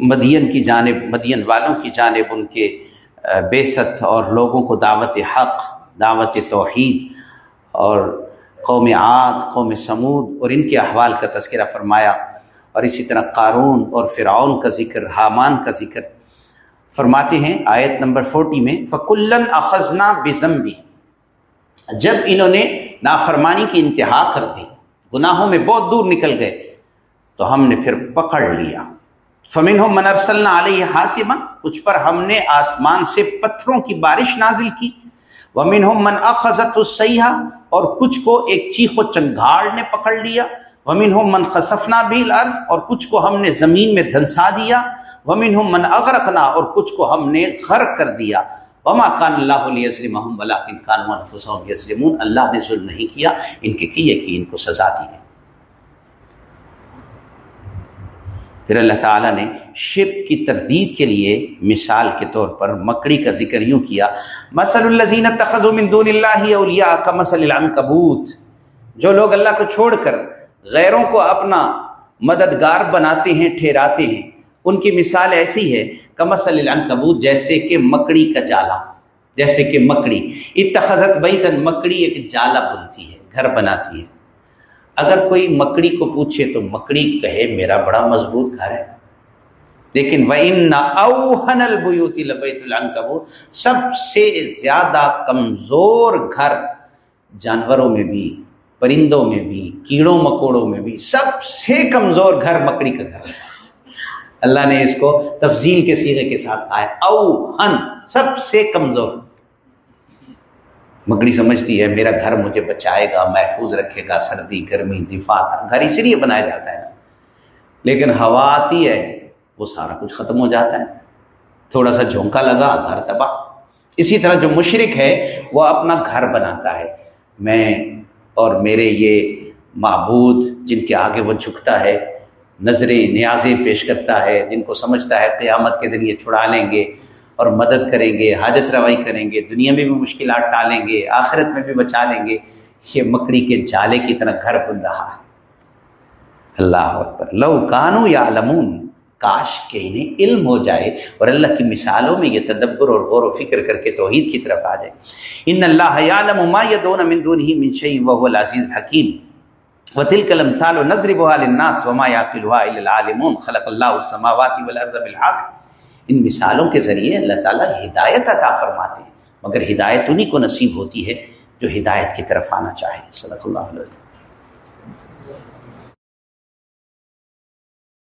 مدین کی جانب، مدین والوں کی جانب ان کے بیست اور لوگوں کو دعوت حق، دعوت توحید اور قوم عاد، قوم سمود اور ان کے احوال کا تذکرہ فرمایا۔ اور اسی طرح قارون اور فرعون کا ذکر، حامان کا ذکر فرماتے ہیں۔ آیت نمبر فورٹی میں فکلن اخذنا بزم بھی جب انہوں نے نافرمانی کی انتہا کر دی گناہوں میں بہت دور نکل گئے۔ تو ہم نے پھر پکڑ لیا۔ فمن ہو منرسل علیہ حاصمن کچھ پر ہم نے آسمان سے پتھروں کی بارش نازل کی۔ ومن ہو من اخذت السیاح اور کچھ کو ایک چیخ و چنگھاڑ نے پکڑ لیا۔ ومن ہو من خصفنا بھی الارض اور کچھ کو ہم نے زمین میں دھنسا دیا۔ ومن ہو من اغرقنا اور کچھ کو ہم نے غرق کر دیا۔ وما کان اللہ علیہ وسلم ولیکن کانوا انفسهم یظلمون اللہ نے ظلم نہیں کیا، ان کے کیے کی ان کو سزا دی گئی۔ پھر اللہ تعالیٰ نے شرک کی تردید کے لیے مثال کے طور پر مکڑی کا ذکر یوں کیا، مثل الذین اتخذوا من دون اللہ اولیاء کمثل العنکبوت جو لوگ اللہ کو چھوڑ کر غیروں کو اپنا مددگار بناتے ہیں، ٹھہراتے ہیں، ان کی مثال ایسی ہے کمسل العنکبوت، جیسے کہ مکڑی کا جالا، جیسے کہ مکڑی۔ اتخذت بیتن مکڑی ایک جالا بنتی ہے، گھر بناتی ہے۔ اگر کوئی مکڑی کو پوچھے تو مکڑی کہے، میرا بڑا مضبوط گھر ہے۔ لیکن وہ ان اوہن البیوتی لبیت العنکبوت سب سے زیادہ کمزور گھر جانوروں میں بھی، پرندوں میں بھی، کیڑوں مکوڑوں میں بھی، سب سے کمزور گھر مکڑی کا گھر ہے۔ اللہ نے اس کو تفضیل کے سیرے کے ساتھ آئے او ان، سب سے کمزور۔ مکڑی سمجھتی ہے، میرا گھر مجھے بچائے گا، محفوظ رکھے گا، سردی، گرمی، دفاع، گھر اس لیے بنایا جاتا ہے۔ لیکن ہوا آتی ہے، وہ سارا کچھ ختم ہو جاتا ہے۔ تھوڑا سا جھونکا لگا، گھر تباہ۔ اسی طرح جو مشرق ہے، وہ اپنا گھر بناتا ہے۔ میں اور میرے یہ معبود جن کے آگے وہ جھکتا ہے نظریں، نیازیں پیش کرتا ہے، جن کو سمجھتا ہے قیامت کے دن یہ چھڑا لیں گے اور مدد کریں گے، حاجت روائی کریں گے، دنیا میں بھی مشکلات ٹالیں گے، آخرت میں بھی بچا لیں گے۔ یہ مکڑی کے جالے کی طرح گھر بن رہا ہے۔ اللہ اکبر۔ لو کانو یا لمون کاش کہ انہیں علم ہو جائے اور اللہ کی مثالوں میں یہ تدبر اور غور و فکر کر کے توحید کی طرف آ جائے۔ ان اللہ یعلم ما يدون من دونه من شيء وهو العزيز الحكيم وتلك الامثال نضربها للناس وما يعقلها الا العالمون. خلق الله السماوات والارض بالحق. ان مثالوں کے ذریعے اللہ تعالیٰ ہدایت عطا فرماتے ہیں۔ مگر ہدایت انہی کو نصیب ہوتی ہے جو ہدایت کی طرف آنا چاہے۔ صدق اللہ علیہ